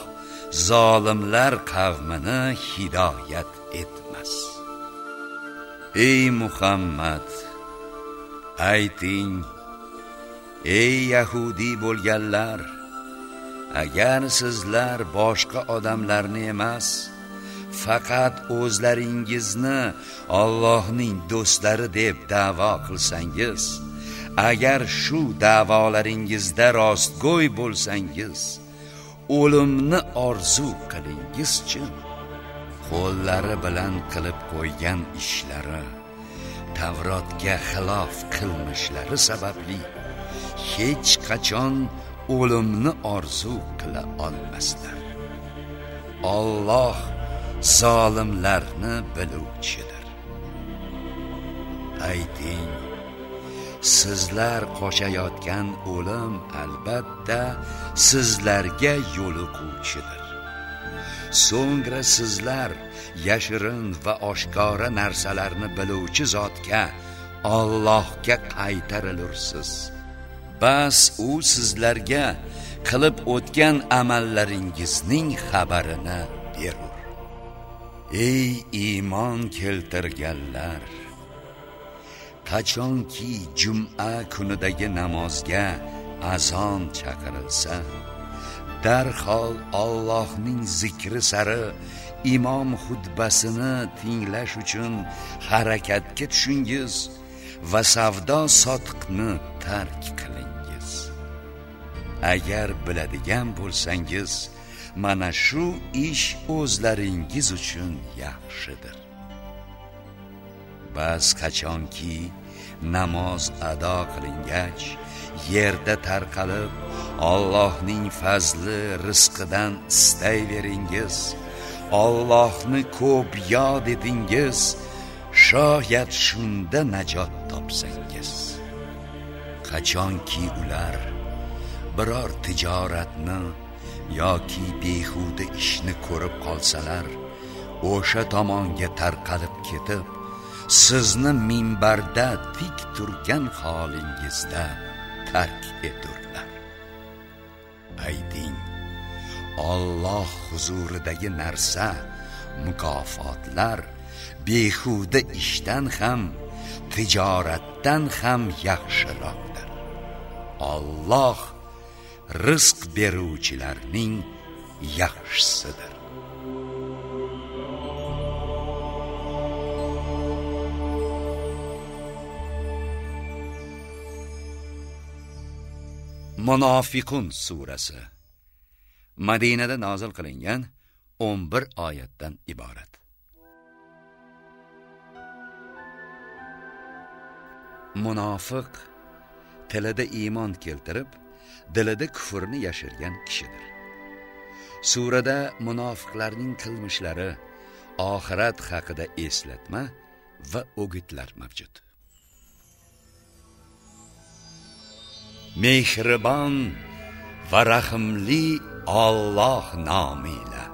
zolimlar qavmini hidoyat etmas. Ey muhammad ayting ey yahudi bo'lganlar agar sizlar boshqa odamlarni emas faqat o'zlaringizni Allohning do'stlari deb da'vo qilsangiz agar shu da'volaringizda rostgo'y bo'lsangiz o'limni orzu qilingizchi qo'llari bilan qilib qo'ygan ishlari Tavrotga xilof qilmishlari sababli hech qachon o'limni orzu qila olmaslar. Alloh zolimlarni biluvchidir. Ayting sizlar qochayotgan o'lim albatta sizlarga yo'liquvchidir. So'ngra sizlar yashirin va oshkora narsalarni biluvchi zotga Allohga qaytarilursiz. Bas u sizlarga qilib o'tgan amallaringizning xabarini berur ey iymon keltirganlar qachonki juma kunidagi namozga azon chaqirilsa darhol Allohning zikri sari imom xutbasini tinglash uchun harakatga tushingiz va savdo sotiqni tark qilingiz. Agar biladigan bo'lsangiz mana shu ish o'zlaringiz uchun yaxshidir. Bas qachonki namoz ado qilingach yerda tarqalib Allohning fazli rizqidan istayveringiz Allohni ko'p yod etingiz shoyat shunda najot topsangiz. Qachonki ular biror tijoratni yoki behuda ishni ko'rib qolsalar o'sha tomonga tarqalib ketib sizni minbarda tik turgan holingizda tark eturlar. Ayting Alloh huzuridagi narsa mukofotlar behuda ishdan ham tijoratdan ham yaxshiroqdir. Alloh rizq beruvchilarning yaxshisidir Munofiqun surasi Madinada nozil qilingan 11 oyatdan iborat. Munofiq tilida iymon keltirib, dilida kufrni yashirgan kishidir. Surada munofiqlarning qilmishlari, oxirat haqida eslatma va o'gitlar mavjud. mehribon va rahimli Alloh nomila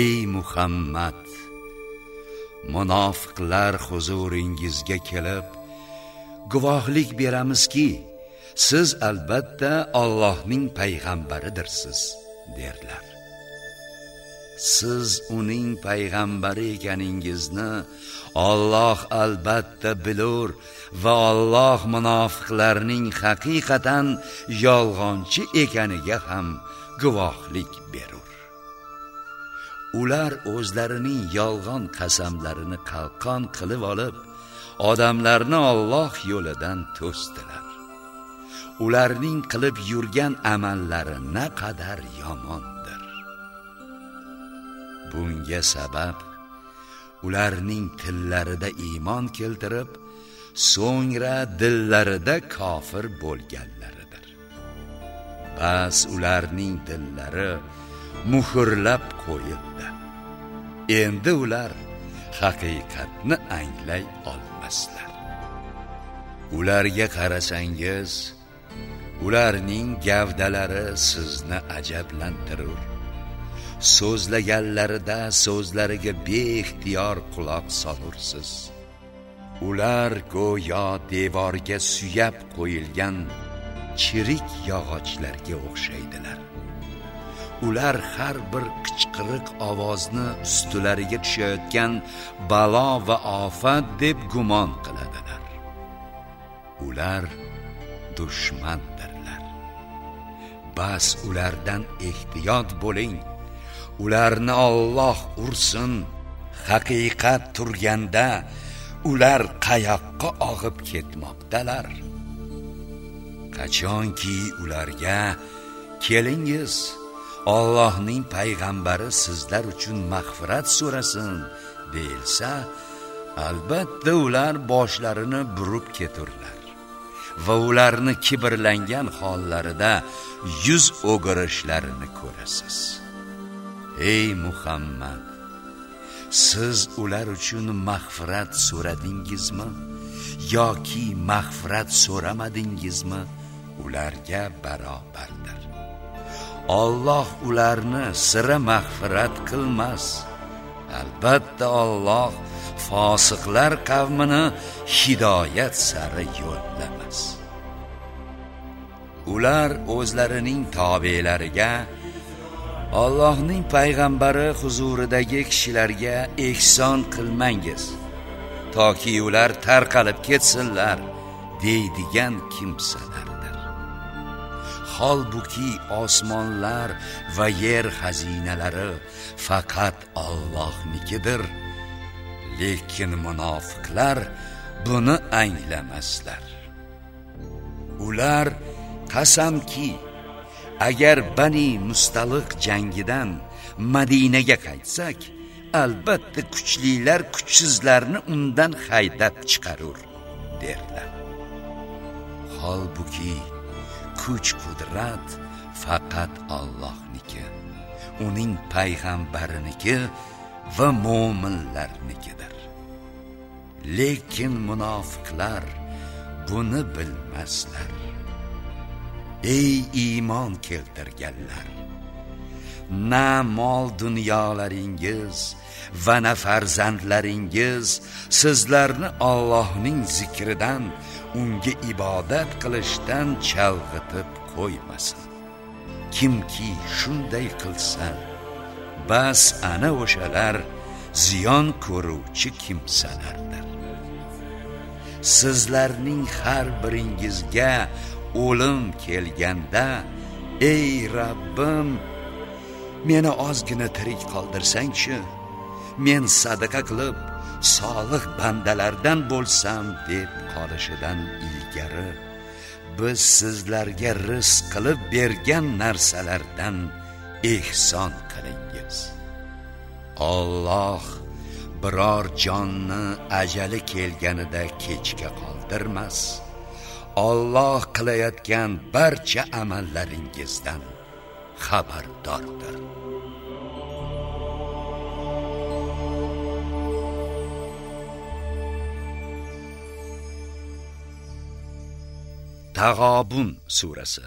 ey muhammad munofiqlar huzuringizga kelib guvohlik beramizki siz albatta Allohning payg'ambaridirsiz derlar. Siz uning payg'ambari ekaningizni Alloh albatta bilur va Alloh munofiqlarning haqiqatan yolg'onchi ekaniga ham guvohlik berur. Ular o'zlarining yolg'on qasamlarini qalqon qilib olib odamlarni Alloh yo'lidan to'sdilar. Ularning qilib yurgan amallari naqadar yomondir. Bunga sabab ularning tillarida iymon keltirib so'ngra dillarida kofir bo'lganlaridir. Bas ularning dillari muhrlab qo'yildi. Endi ular haqiqatni anglay olmaslar. Ularga qarasangiz ularning gavdalari sizni ajablantirur. So'zlaganlarida so'zlariga beixtiyor quloq solursiz. Ular go'yo devorga suyab qo'yilgan chirik yog'ochlarga o'xshaydilar. Ular har bir qichqiriq ovozni ustilariga tushayotgan balo va ofat deb gumon qiladilar. Ular dushmandirlar. Bas ulardan ehtiyot bo'ling. Ularni Alloh ursin haqiqat turganda ular qayoqqa og'ib ketmoqdalar? Qachonki ularga kelingiz Allohning payg'ambari sizlar uchun mag'firat so'rasin deyilsa albatta ular boshlarini burib keturlar. Va ularni kibrlangan hollarida yuz o'girishlarini ko'rasiz. Ey muhammad siz ular uchun mag'firat so'radingizmi yoki mag'firat so'ramadingizmi? Ularga barobardir. Alloh ularni sira mag'firat qilmas. Albatta Alloh fosiqlar qavmini hidoyat sari yo'llamas. Ular o'zlarining tobelariga Allohning payg'ambari huzuridagi kishilarga ehson qilmangiz. Toki ular tarqalib ketsinlar deydigan kimsalardir holbuki osmonlar va yer xazinalari faqat Allohnikidir. Lekin munofiqlar buni anglamaslar. Ular qasamki agar bani mustaliq jangidan madinaga qaytsak albatta kuchlilar kuchsizlarni undan haydab chiqarur derlar. Holbuki kuch qudrat faqat Allohniki uning payg'ambariniki va mo'minlarnikidir. Lekin munofiqlar buni bilmaslar. Ey iymon keltirganlar na mol dunyolaringiz va na farzandlaringiz sizlarni Allohning zikridan unga ibodat qilishdan chalg'itib qo'ymasin. Kimki shunday qilsa bas ana o'shalar ziyon ko'ruvchi kimsalardir. Sizlarning har biringizga o'lim kelganda ey rabbim meni ozgina tirik qoldirsangchi? Men sadaqa qilib solih bandalardan bo'lsam deb qolishidan ilgari biz sizlarga rizq qilib bergan narsalardan ehson qilingiz. Alloh biror jonni ajali kelganida kechga qoldirmas. Alloh qilayotgan barcha amallaringizdan xabardordir. Tag'obun surasi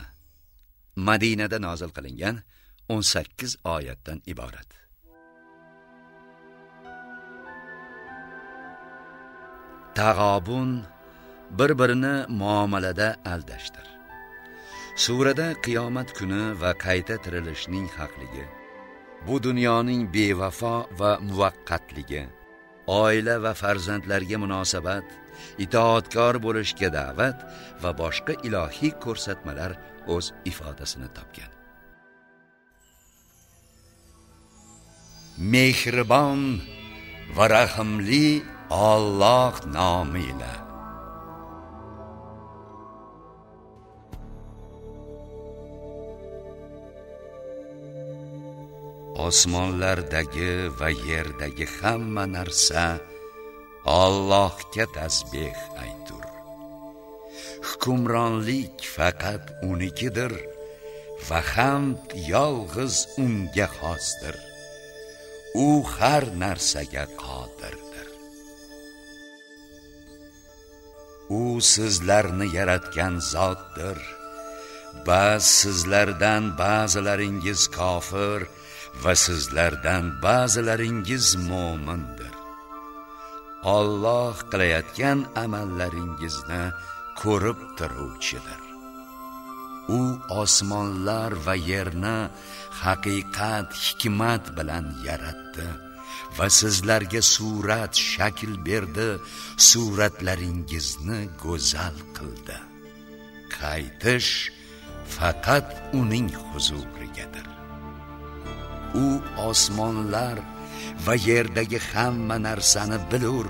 Madinada nozil qilingan 18 oyatdan iborat. Tag'obun bir-birini muomalada aldashdir. surada qiyomat kuni va qayta tirilishning haqligi bu dunyoning bevafo va muvaqqatligi oila va farzandlarga munosabat itoatkor bo'lishga da'vat va boshqa ilohiy ko'rsatmalar o'z ifodasini topgan. Mehribon va rahimli Alloh nomi bilan osmonlardagi va yerdagi hamma narsa Allohga tasbih aytur. Hukmronlik faqat unikidir va hamd yolg'iz unga xosdir. U har narsaga qodirdir. U sizlarni yaratgan zotdir. Ba'z sizlardan ba'zilaringiz kofir va sizlardan ba'zilaringiz mo'mindir. Alloh qilayotgan amallaringizni ko'rib turuvchidir. U osmonlar va yerni haqiqat hikmat bilan yaratdi va sizlarga surat shakl berdi suratlaringizni go'zal qildi. Qaytish faqat uning huzurigadir. U osmonlar va yerdagi hamma narsani bilur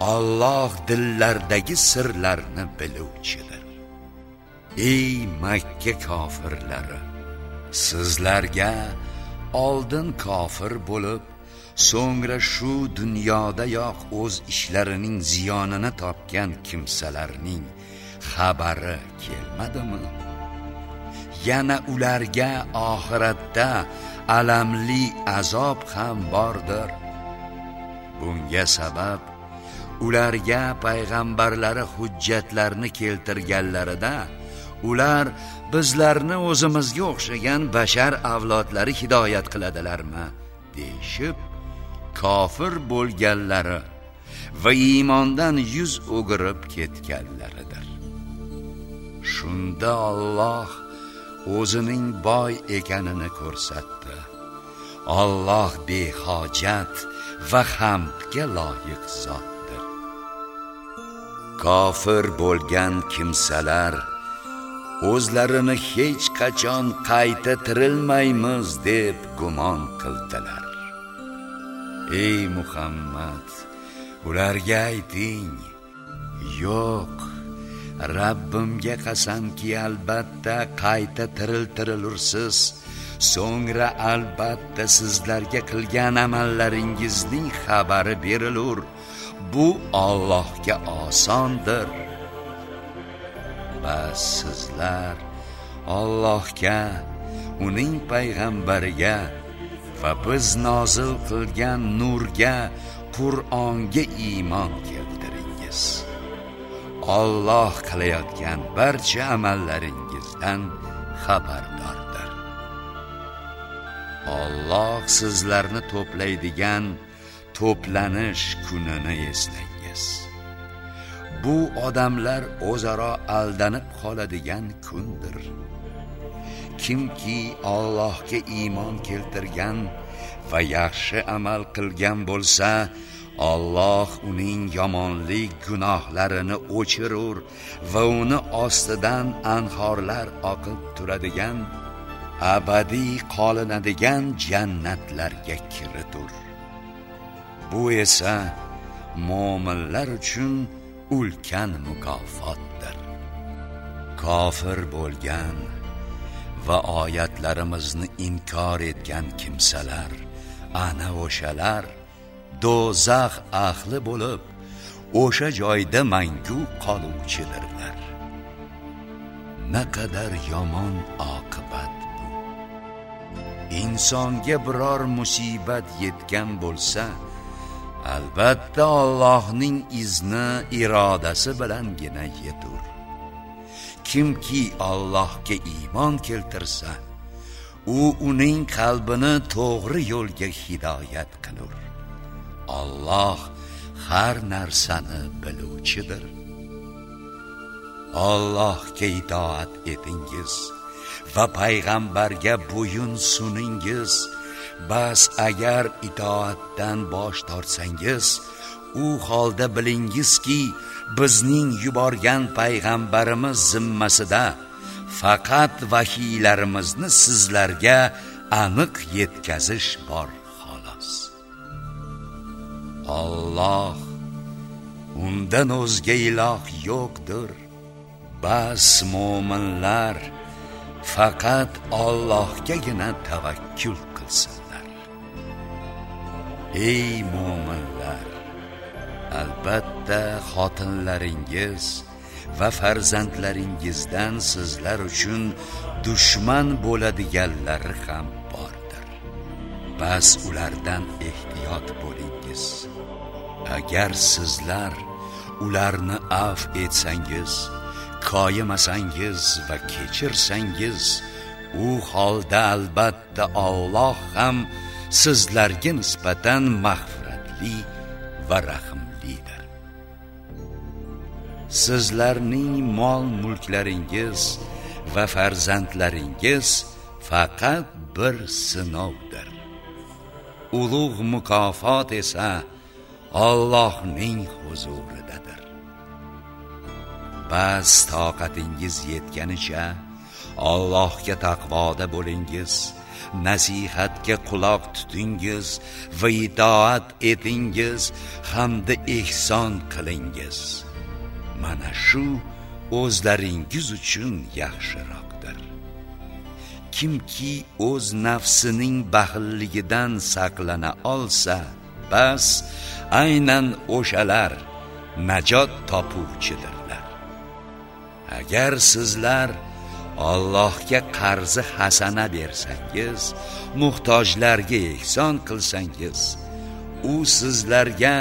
Alloh dillardagi sirlarni biluvchidir. Ey makka kofirlari sizlarga oldin kofir bo'lib so'ngra shu dunyodayoq o'z ishlarining ziyonini topgan kimsalarning xabari kelmadimi? Yana ularga oxiratda alamli azob ham bordir. Bunga sabab ularga payg'ambarlari hujjatlarni keltirganlarida ular bizlarni o'zimizga o'xshagan bashar avlodlari hidoyat qiladilarmi? deyishib kofir bo'lganlari va iymondan yuz o'girib ketganlaridir. Shunda Alloh o'zining boy ekanini ko'rsatdi. Alloh behojat va hamdga loyiq zot. Kofir bo'lgan kimsalar o'zlarini hech qachon qayta tirilmaymiz deb gumon qildilar. Ey muhammad ularga ayting yo'q Rabbimga qasamki albatta qayta tiriltirilursiz so'ngra albatta sizlarga qilgan amallaringizning xabari berilur. Bu Allohga osondir. Bas sizlar Allohga uning payg'ambariga va biz nozil qilgan nurga Qur'onga iymon keltiringiz. Alloh qilayotgan barcha amallaringizdan xabardordir. Alloh sizlarni to'playdigan to'planish kunini eslangiz bu odamlar o'zaro aldanib qoladigan kundir. Kimki Allohga iymon keltirgan va yaxshi amal qilgan bo'lsa Alloh uning yomonlik gunohlarini o'chirur va uni ostidan anhorlar oqib turadigan abadiy qolinadigan jannatlarga kiritur. Bu esa mo'minlar uchun ulkan mukofotdir. Kofir bo'lgan va oyatlarimizni inkor etgan kimsalar ana o'shalar do'zax ahli bo'lib o'sha joyda mangu qoluvchidirlar. Naqadar yomon oqibat bu. Insonga biror musibat yetgan bo'lsa albatta Allohning izni irodasi bilangina yetur. Kimki Allohga iymon keltirsa u uning qalbini to'g'ri yo'lga hidoyat qilur. Alloh har narsani biluvchidir. Allohga itoat etingiz va payg'ambarga bo'yun suningiz bas agar itoatdan bosh tortsangiz u holda bilingizki bizning yuborgan payg'ambarimiz zimmasida faqat vahiylarimizni sizlarga aniq yetkazish bor xolos. Alloh undan o'zga iloh yo'qdir. Bas mo'minlar faqat Allohgagina tavakkul qilsin. Ey mo'minlar albatta xotinlaringiz va farzandlaringizdan sizlar uchun dushman bo'ladiganlari ham bordir. Bas ulardan ehtiyot bo'lingiz. Agar sizlar ularni af etsangiz koyimasangiz va kechirsangiz u holda albatta Alloh ham sizlarga nisbatan mag'firatli va rahimlidir sizlarning mol mulklaringiz va farzandlaringiz faqat bir sinovdir. Ulug' mukofot esa Allohning huzuridadir. Bas toqatingiz yetganicha Allohga taqvoda bo'lingiz nasihatga quloq tutingiz va itoat etingiz hamda ehson qilingiz. Mana shu o'zlaringiz uchun yaxshiroqdir. Kimki o'z nafsining baxilligidan saqlana olsa bas aynan o'shalar najot topuvchidirlar. Agar sizlar Allohga qarzi hasana bersangiz muhtojlarga ehson qilsangiz u sizlarga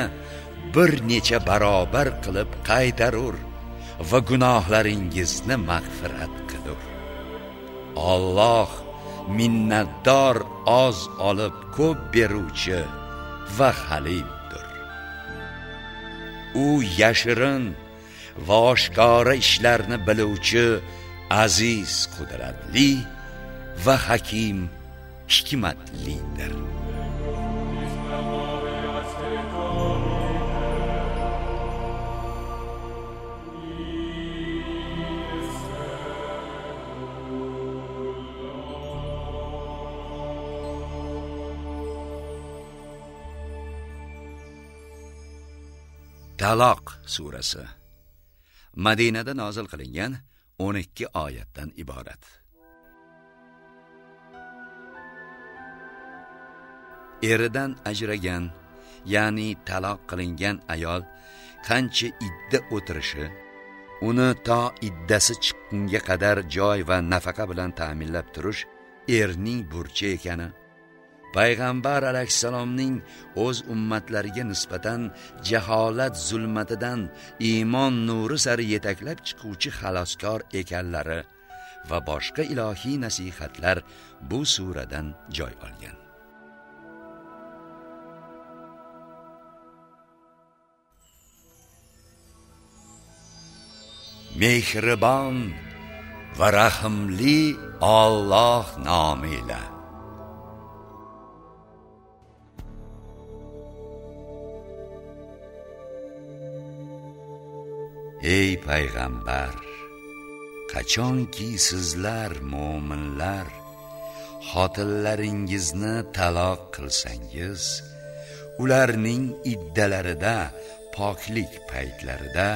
bir necha barobar qilib qaytarur va gunohlaringizni mag'firat qilur. Alloh minnatdor oz olib ko'p beruvchi va halimdir. U yashirin va oshkora ishlarni biluvchi aziz qudratli va hakim hikmatlidir Taloq surasi. Madinada nozil qilingan 12 oyatdan iborat. Eridan ajragan, ya'ni taloq qilingan ayol qancha idda o'tirishi, uni to iddasi chiqqunga qadar joy va nafaqa bilan ta'minlab turish erning burchi ekani payg'ambar alayhissalomning o'z ummatlariga nisbatan jaholat zulmatidan iymon nuri sari yetaklab chiquvchi xaloskor ekanlari va boshqa ilohiy nasihatlar bu suradan joy olgan. Mehribon va rahimli Alloh nomiyle ey payg'ambar qachonki sizlar mo'minlar xotinlaringizni taloq qilsangiz ularning iddalarida poklik paytlarida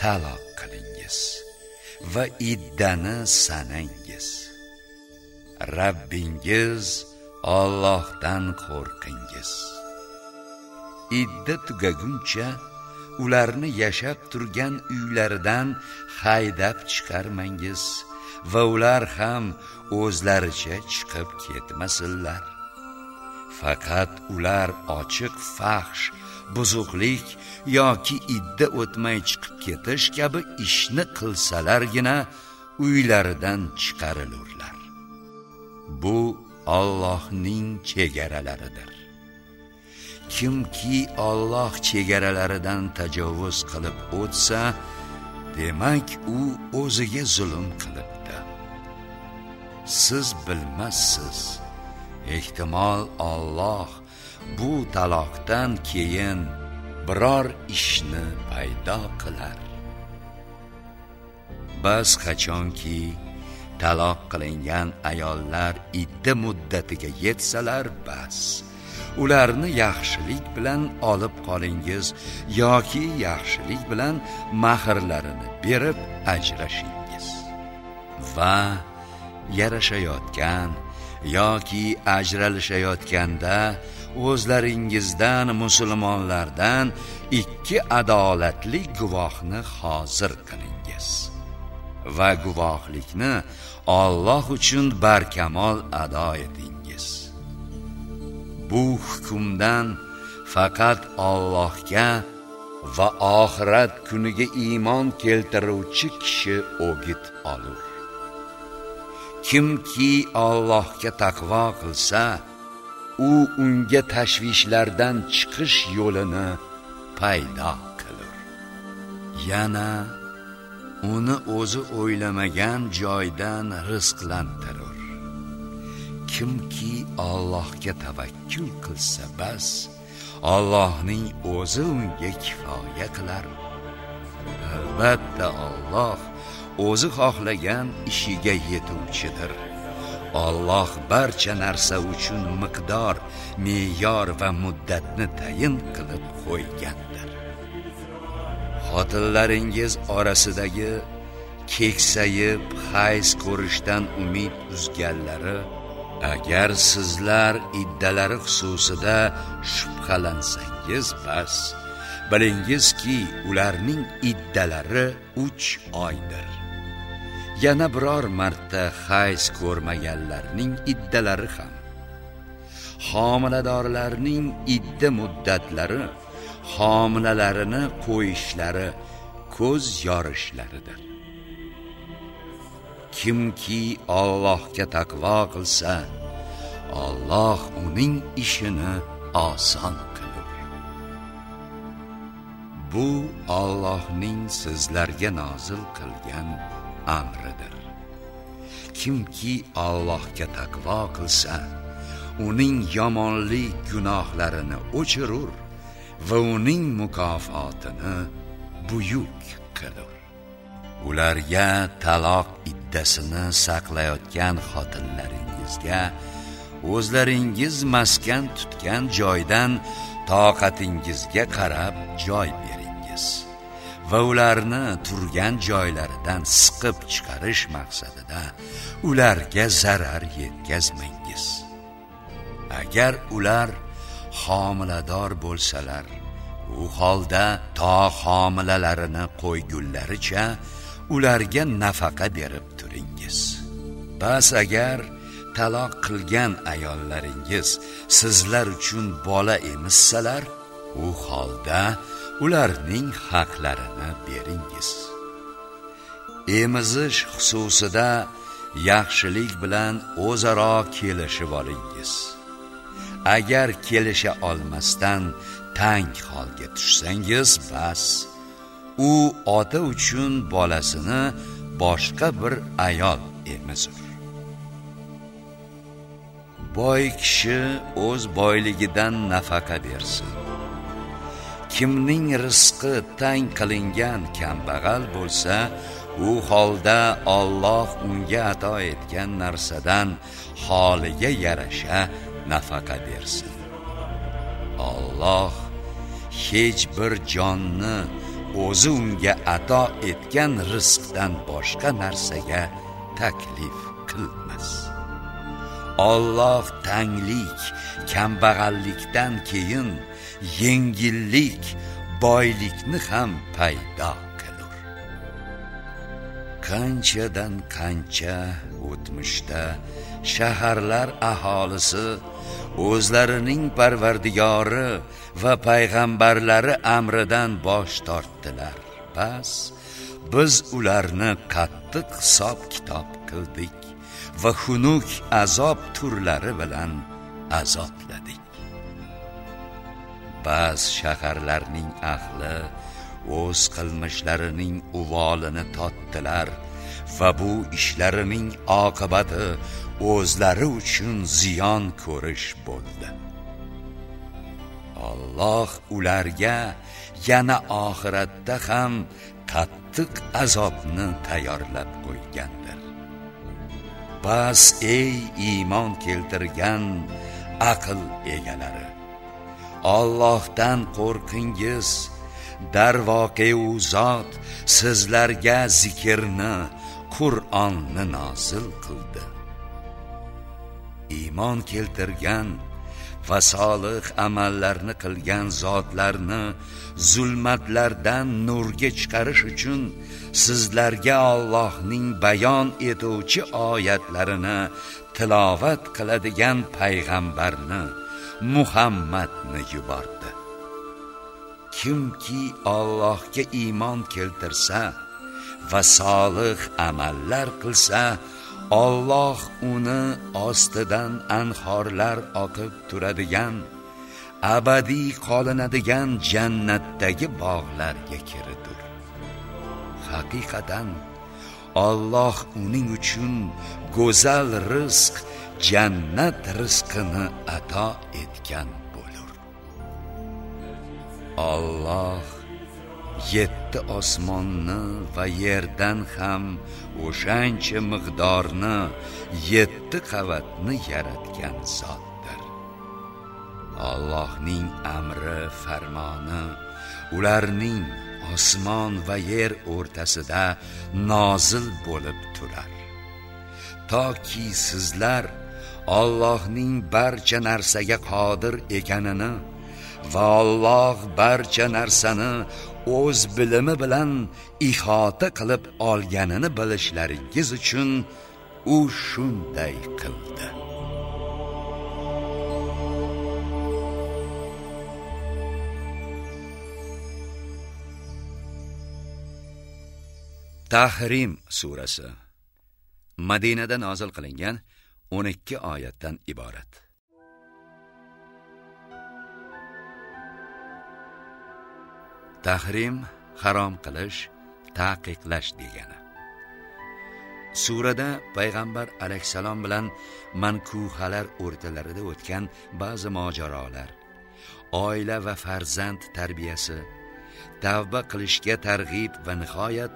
taloq qilingiz va iddani sanangiz. Rabbingiz Allohdan qo'rqingiz. Idda tugaguncha ularni yashab turgan uylaridan haydab chiqarmangiz va ular ham o'zlaricha chiqib ketmasinlar. Faqat ular ochiq fahsh buzuqlik yoki idda o'tmay chiqib ketish kabi ishni qilsalargina uylaridan chiqarilurlar. Bu Allohning chegaralaridir. Kimki Alloh chegaralaridan tajovuz qilib o'tsa demak u o'ziga zulm qilibdi. Siz bilmassiz. Ehtimol Alloh bu taloqdan keyin biror ishni paydo qilar. Bas qachonki taloq qilingan ayollar idda muddatiga yetsalar bas. Ularni yaxshilik bilan olib qolingiz yoki yaxshilik bilan mahrlarini berib ajrashingiz. Va yarashayotgan yoki ajralishayotganda o'zlaringizdan musulmonlardan ikki adolatli guvohni hozir qilingiz. Va guvohlikni Alloh uchun barkamol ado eting. Bu hukmdan faqat Allohga va oxirat kuniga iymon keltiruvchi kishi o'git olur. Kimki Allohga taqvo qilsa u unga tashvishlardan chiqish yo'lini paydo qilur. Yana uni o'zi o'ylamagan joydan rizqlantirur. Kimki Allohga tavakkul qilsa bas Allohning o'zi unga kifoya qilar albatta Alloh o'zi xohlagan ishiga yetuvchidir Alloh barcha narsa uchun miqdor, me'yor va muddatni tayin qilib qo'ygandir. Xotinlaringiz orasidagi keksayib hayz ko'rishdan umid uzganlari agar sizlar iddalari xususida shubhalansangiz bas bilingizki ularning iddalari 3 oydir. Yana biror marta hayz ko'rmaganlarning iddalari ham homiladorlarning idda muddatlari homilalarini qo'yishlari ko'z yorishlaridir. Kimki Allohga taqvo qilsa Alloh uning ishini oson qilur. Bu Allohning sizlarga nozil qilgan amridir. Kimki Allohga taqvo qilsa uning yomonlik gunohlarini o'chirur va uning mukofotini buyuk qilur. Ularga taloq iddasini saqlayotgan xotinlaringizga o'zlaringiz maskan tutgan joydan toqatingizga qarab joy beringiz va ularni turgan joylaridan siqib chiqarish maqsadida ularga zarar yetkazmangiz. Agar ular homilador bo'lsalar u holda to homilalarini qo'ygunlaricha ularga nafaqa berib turingiz. Bas agar taloq qilgan ayollaringiz sizlar uchun bola emissalar u holda ularning haqlarini beringiz. Emizish xususida yaxshilik bilan o'zaro kelishib olingiz. Agar kelisha olmasdan tang holga tushsangiz bas u ota uchun bolasini boshqa bir ayol emizur boy kishi o'z boyligidan nafaqa bersin. Kimning rizqi tang qilingan kambag'al bo'lsa u holda Alloh unga ato etgan narsadan holiga yarasha nafaqa bersin. Alloh hech bir jonni o'zi unga ato etgan rizqdan boshqa narsaga taklif qilmas. Alloh tanglik kambag'allikdan keyin yengillik boylikni ham paydo qilur. Qanchadan qancha o'tmishda shaharlar aholisi o'zlarining parvardigori va payg'ambarlari amridan bosh tortdilar. Bas biz ularni qattiq hisob kitob qildik va xunuk azob turlari bilan azobladik ba'z shaharlarning ahli o'z qilmishlarining uvolini totdilar va bu ishlarining oqibati o'zlari uchun ziyon ko'rish bo'ldi. Alloh ularga yana oxiratda ham qattiq azobni tayyorlab qo'ygandir. Bas ey iymon keltirgan aql egalari! Allohdan qo'rqingiz. Darvoqe u zot sizlarga zikrni Qur'onni nozil qildi. Iymon keltirgan va solih amallarni qilgan zotlarni zulmatlardan nurga chiqarish uchun sizlarga Allohning bayon etuvchi oyatlarini tilovat qiladigan payg'ambarni Muhammadni yubordi. Kimki Allohga iymon keltirsa va solih amallar qilsa, Alloh uni ostidan anhorlar oqib turadigan abadiy qolinadigan jannatdagi bog'larga kiridir. Haqiqatan Alloh uning uchun go'zal rizq, jannat rizqini ato etgan bo'lur. Alloh yetti osmonni va yerdan ham o'shancha miqdorni yetti qavatni yaratgan zotdir. Allohning amri farmoni ularning osmon va yer o'rtasida nozil bo'lib turar. Toki sizlar Allohning barcha narsaga qodir ekanini va Alloh barcha narsani o'z bilimi bilan ihota qilib olganini bilishlaringiz uchun u shunday qildi. Tahrim surasi. Madinada nozil qilingan 12 oyatdan iborat. Tahrim harom qilish taqiqlash degani. Surada payg'ambar alayhissalom bilan mankuhalar o'rtalarida o'tgan ba'zi mojarolar oila va farzand tarbiyasi tavba qilishga targ'ib va nihoyat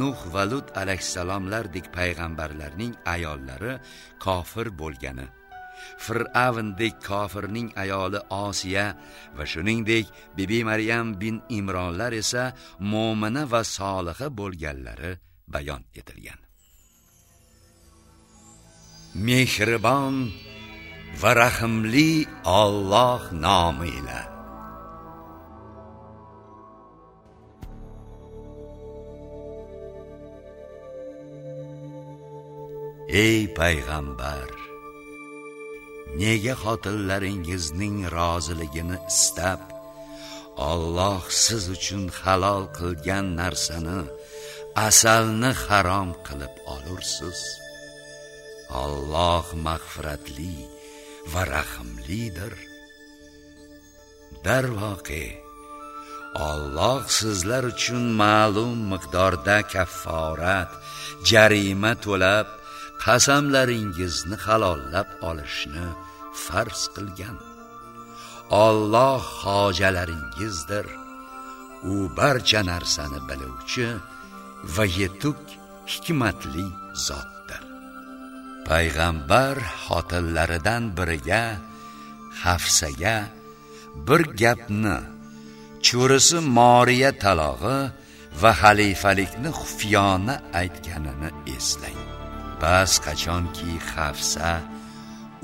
nuh va lut alayhissalomlardek payg'ambarlarning ayollari kofir bo'lgani fir'avndek kofirning ayoli osiya va shuningdek bibi maryam bin imronlar esa mo'mina va soliha bo'lganlari bayon etilgan. Mehribon va rahimli Alloh nomi ila. Ey payg'ambar! Nega xotinlaringizning roziligini istab Alloh siz uchun halol qilgan narsani asalni harom qilib olursiz? Alloh mag'firatli va rahimlidir darvoqe Alloh sizlar uchun ma'lum miqdorda kafforat jarima to'lab qasamlaringizni halollab olishni farz qilgan. Alloh hojalaringizdir u barcha narsani biluvchi va yetuk hikmatli zotdir. Payg'ambar xotinlaridan biriga hafsaga bir gapni cho'risi moriya talog'i va xalifalikni xufiyona aytganini eslang. Bas qachonki hafsa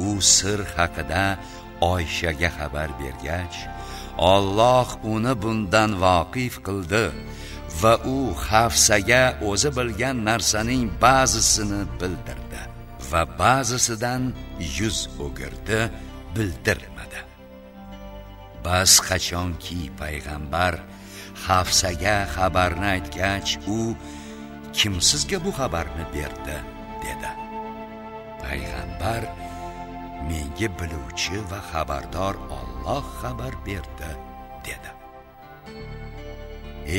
u sir haqida oyshaga xabar bergach Alloh uni bundan voqif qildi va u hafsaga o'zi bilgan narsaning ba'zisini bildirdi va ba'zisidan yuz o'girdi bildirmadi. Bas qachonki payg'ambar hafsaga xabarni aytgach u kim sizga bu xabarni berdi? Dedi. Payg'ambar menga biluvchi va xabardor Alloh xabar berdi dedi.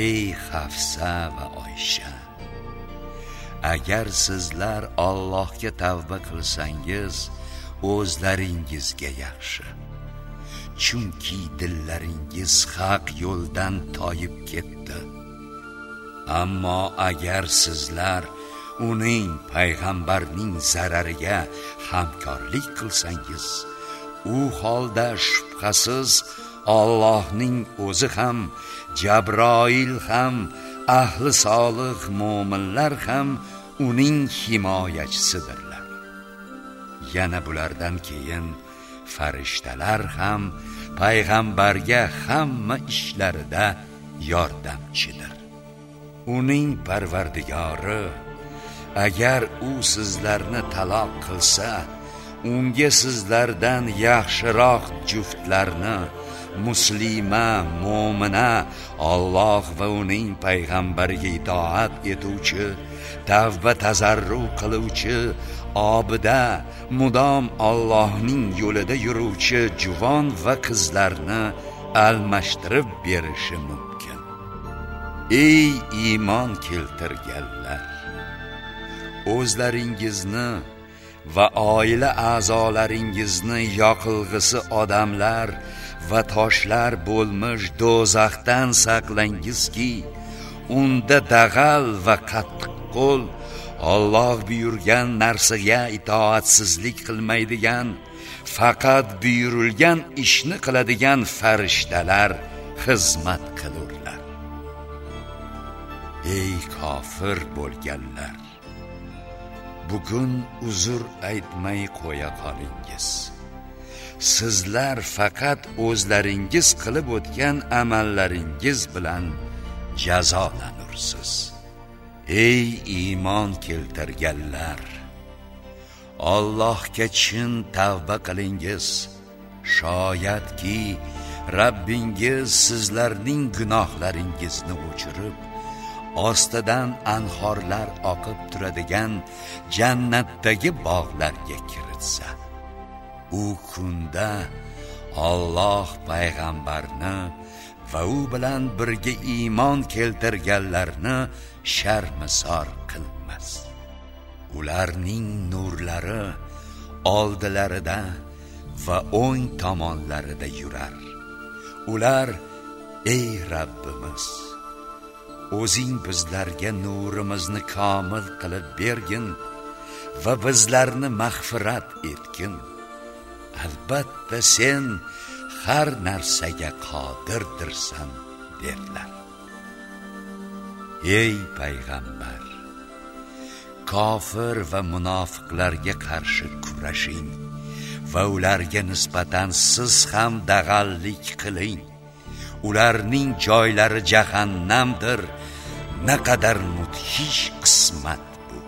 Ey hafsa va oysha agar sizlar Allohga tavba qilsangiz o'zlaringizga yaxshi. Chunki dillaringiz haq yo'ldan toyib ketdi. Ammo agar sizlar uning payg'ambarning zarariga hamkorlik qilsangiz u holda shubhasiz Allohning o'zi ham Jabroil ham ahli solih mu'minlar ham uning himoyachisidirlar. Yana bulardan keyin farishtalar ham payg'ambarga hamma ishlarida yordamchidir. Uning parvardigori agar u sizlarni taloq qilsa unga sizlardan yaxshiroq juftlarni muslima mo'mina Alloh va uning payg'ambariga itoat etuvchi tavba tazarru qiluvchi obida mudom Allohning yo'lida yuruvchi juvon va qizlarni almashtirib berishi mumkin. Ey iymon keltirganlar! O'zlaringizni va oila a'zolaringizni yoqilg'isi odamlar va toshlar bo'lmish do'zaxdan saqlangizki unda dag'al va qattiq qo'l Alloh buyurgan narsaga itoatsizlik qilmaydigan faqat buyurilgan ishni qiladigan farishtalar xizmat qilurlar. Ey kofir bo'lganlar! Bugun uzr aytmay qo'ya qolingiz sizlar faqat o'zlaringiz qilib o'tgan amallaringiz bilan jazolanursiz. Ey iymon keltirganlar Allohga chin tavba qilingiz. Shoyatki Rabbingiz sizlarning gunohlaringizni o'chirib ostidan anhorlar oqib turadigan jannatdagi bog'larga kiritsa u kunda Alloh payg'ambarni va u bilan birga iymon keltirganlarni sharmisor qilmas. Ularning nurlari oldilarida va o'ng tomonlarida yurar. Ular ey Rabbimiz o'zing bizlarga nurimizni komil qilib bergin va bizlarni mag'firat etgin. Albatta sen har narsaga qodirdirsan derlar ey payg'ambar kofir va munofiqlarga qarshi kurashing va ularga nisbatan siz ham dag'allik qiling. Ularning joylari jahannamdir. Naqadar mudhish qismat bu.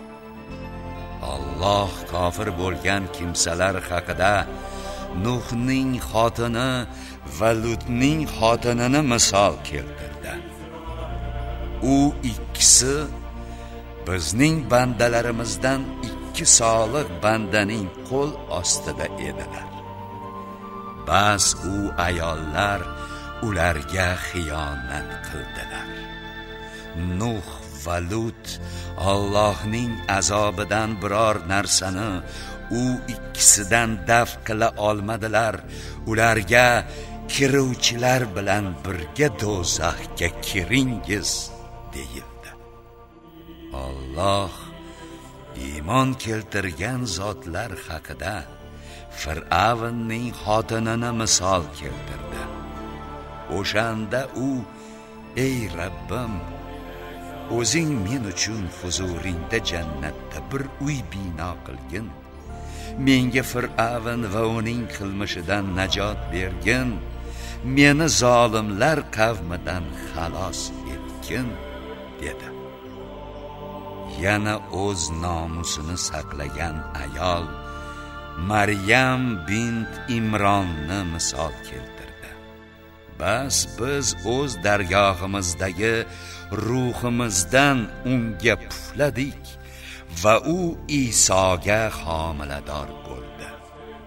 Alloh kofir bo'lgan kimsalar haqida Nuhning xotini va Lutning xotinini misol keltirdi. U ikkisi bizning bandalarimizdan ikki solih bandaning qo'l ostida edilar. Bas u ayollar ularga xiyonat qildilar. Nuh va lut Allohning azobidan biror narsani u ikkisidan daf qila olmadilar. Ularga kiruvchilar bilan birga do'zaxga kiringiz deyildi. Alloh iymon keltirgan zotlar haqida Fir'avnning xotinini misol keltirdi. O'shanda u ey Rabbim o'zing men uchun huzuringda jannatda bir uy bino qilgin. Menga fir'avn va uning qilmishidan najot bergin. Meni zolimlar qavmidan xalos etgin dedi. Yana o'z nomusini saqlagan ayol maryam bint imronni misol keltirdi. Bas biz o'z dargohimizdagi ruhimizdan unga pufladik va u Isoga homilador bo'ldi.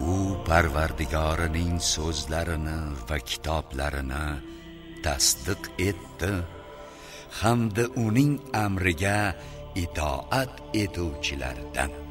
U parvardigorining so'zlarini va kitoblarini tasdiq etdi. Hamda uning amriga itoat etuvchilardan.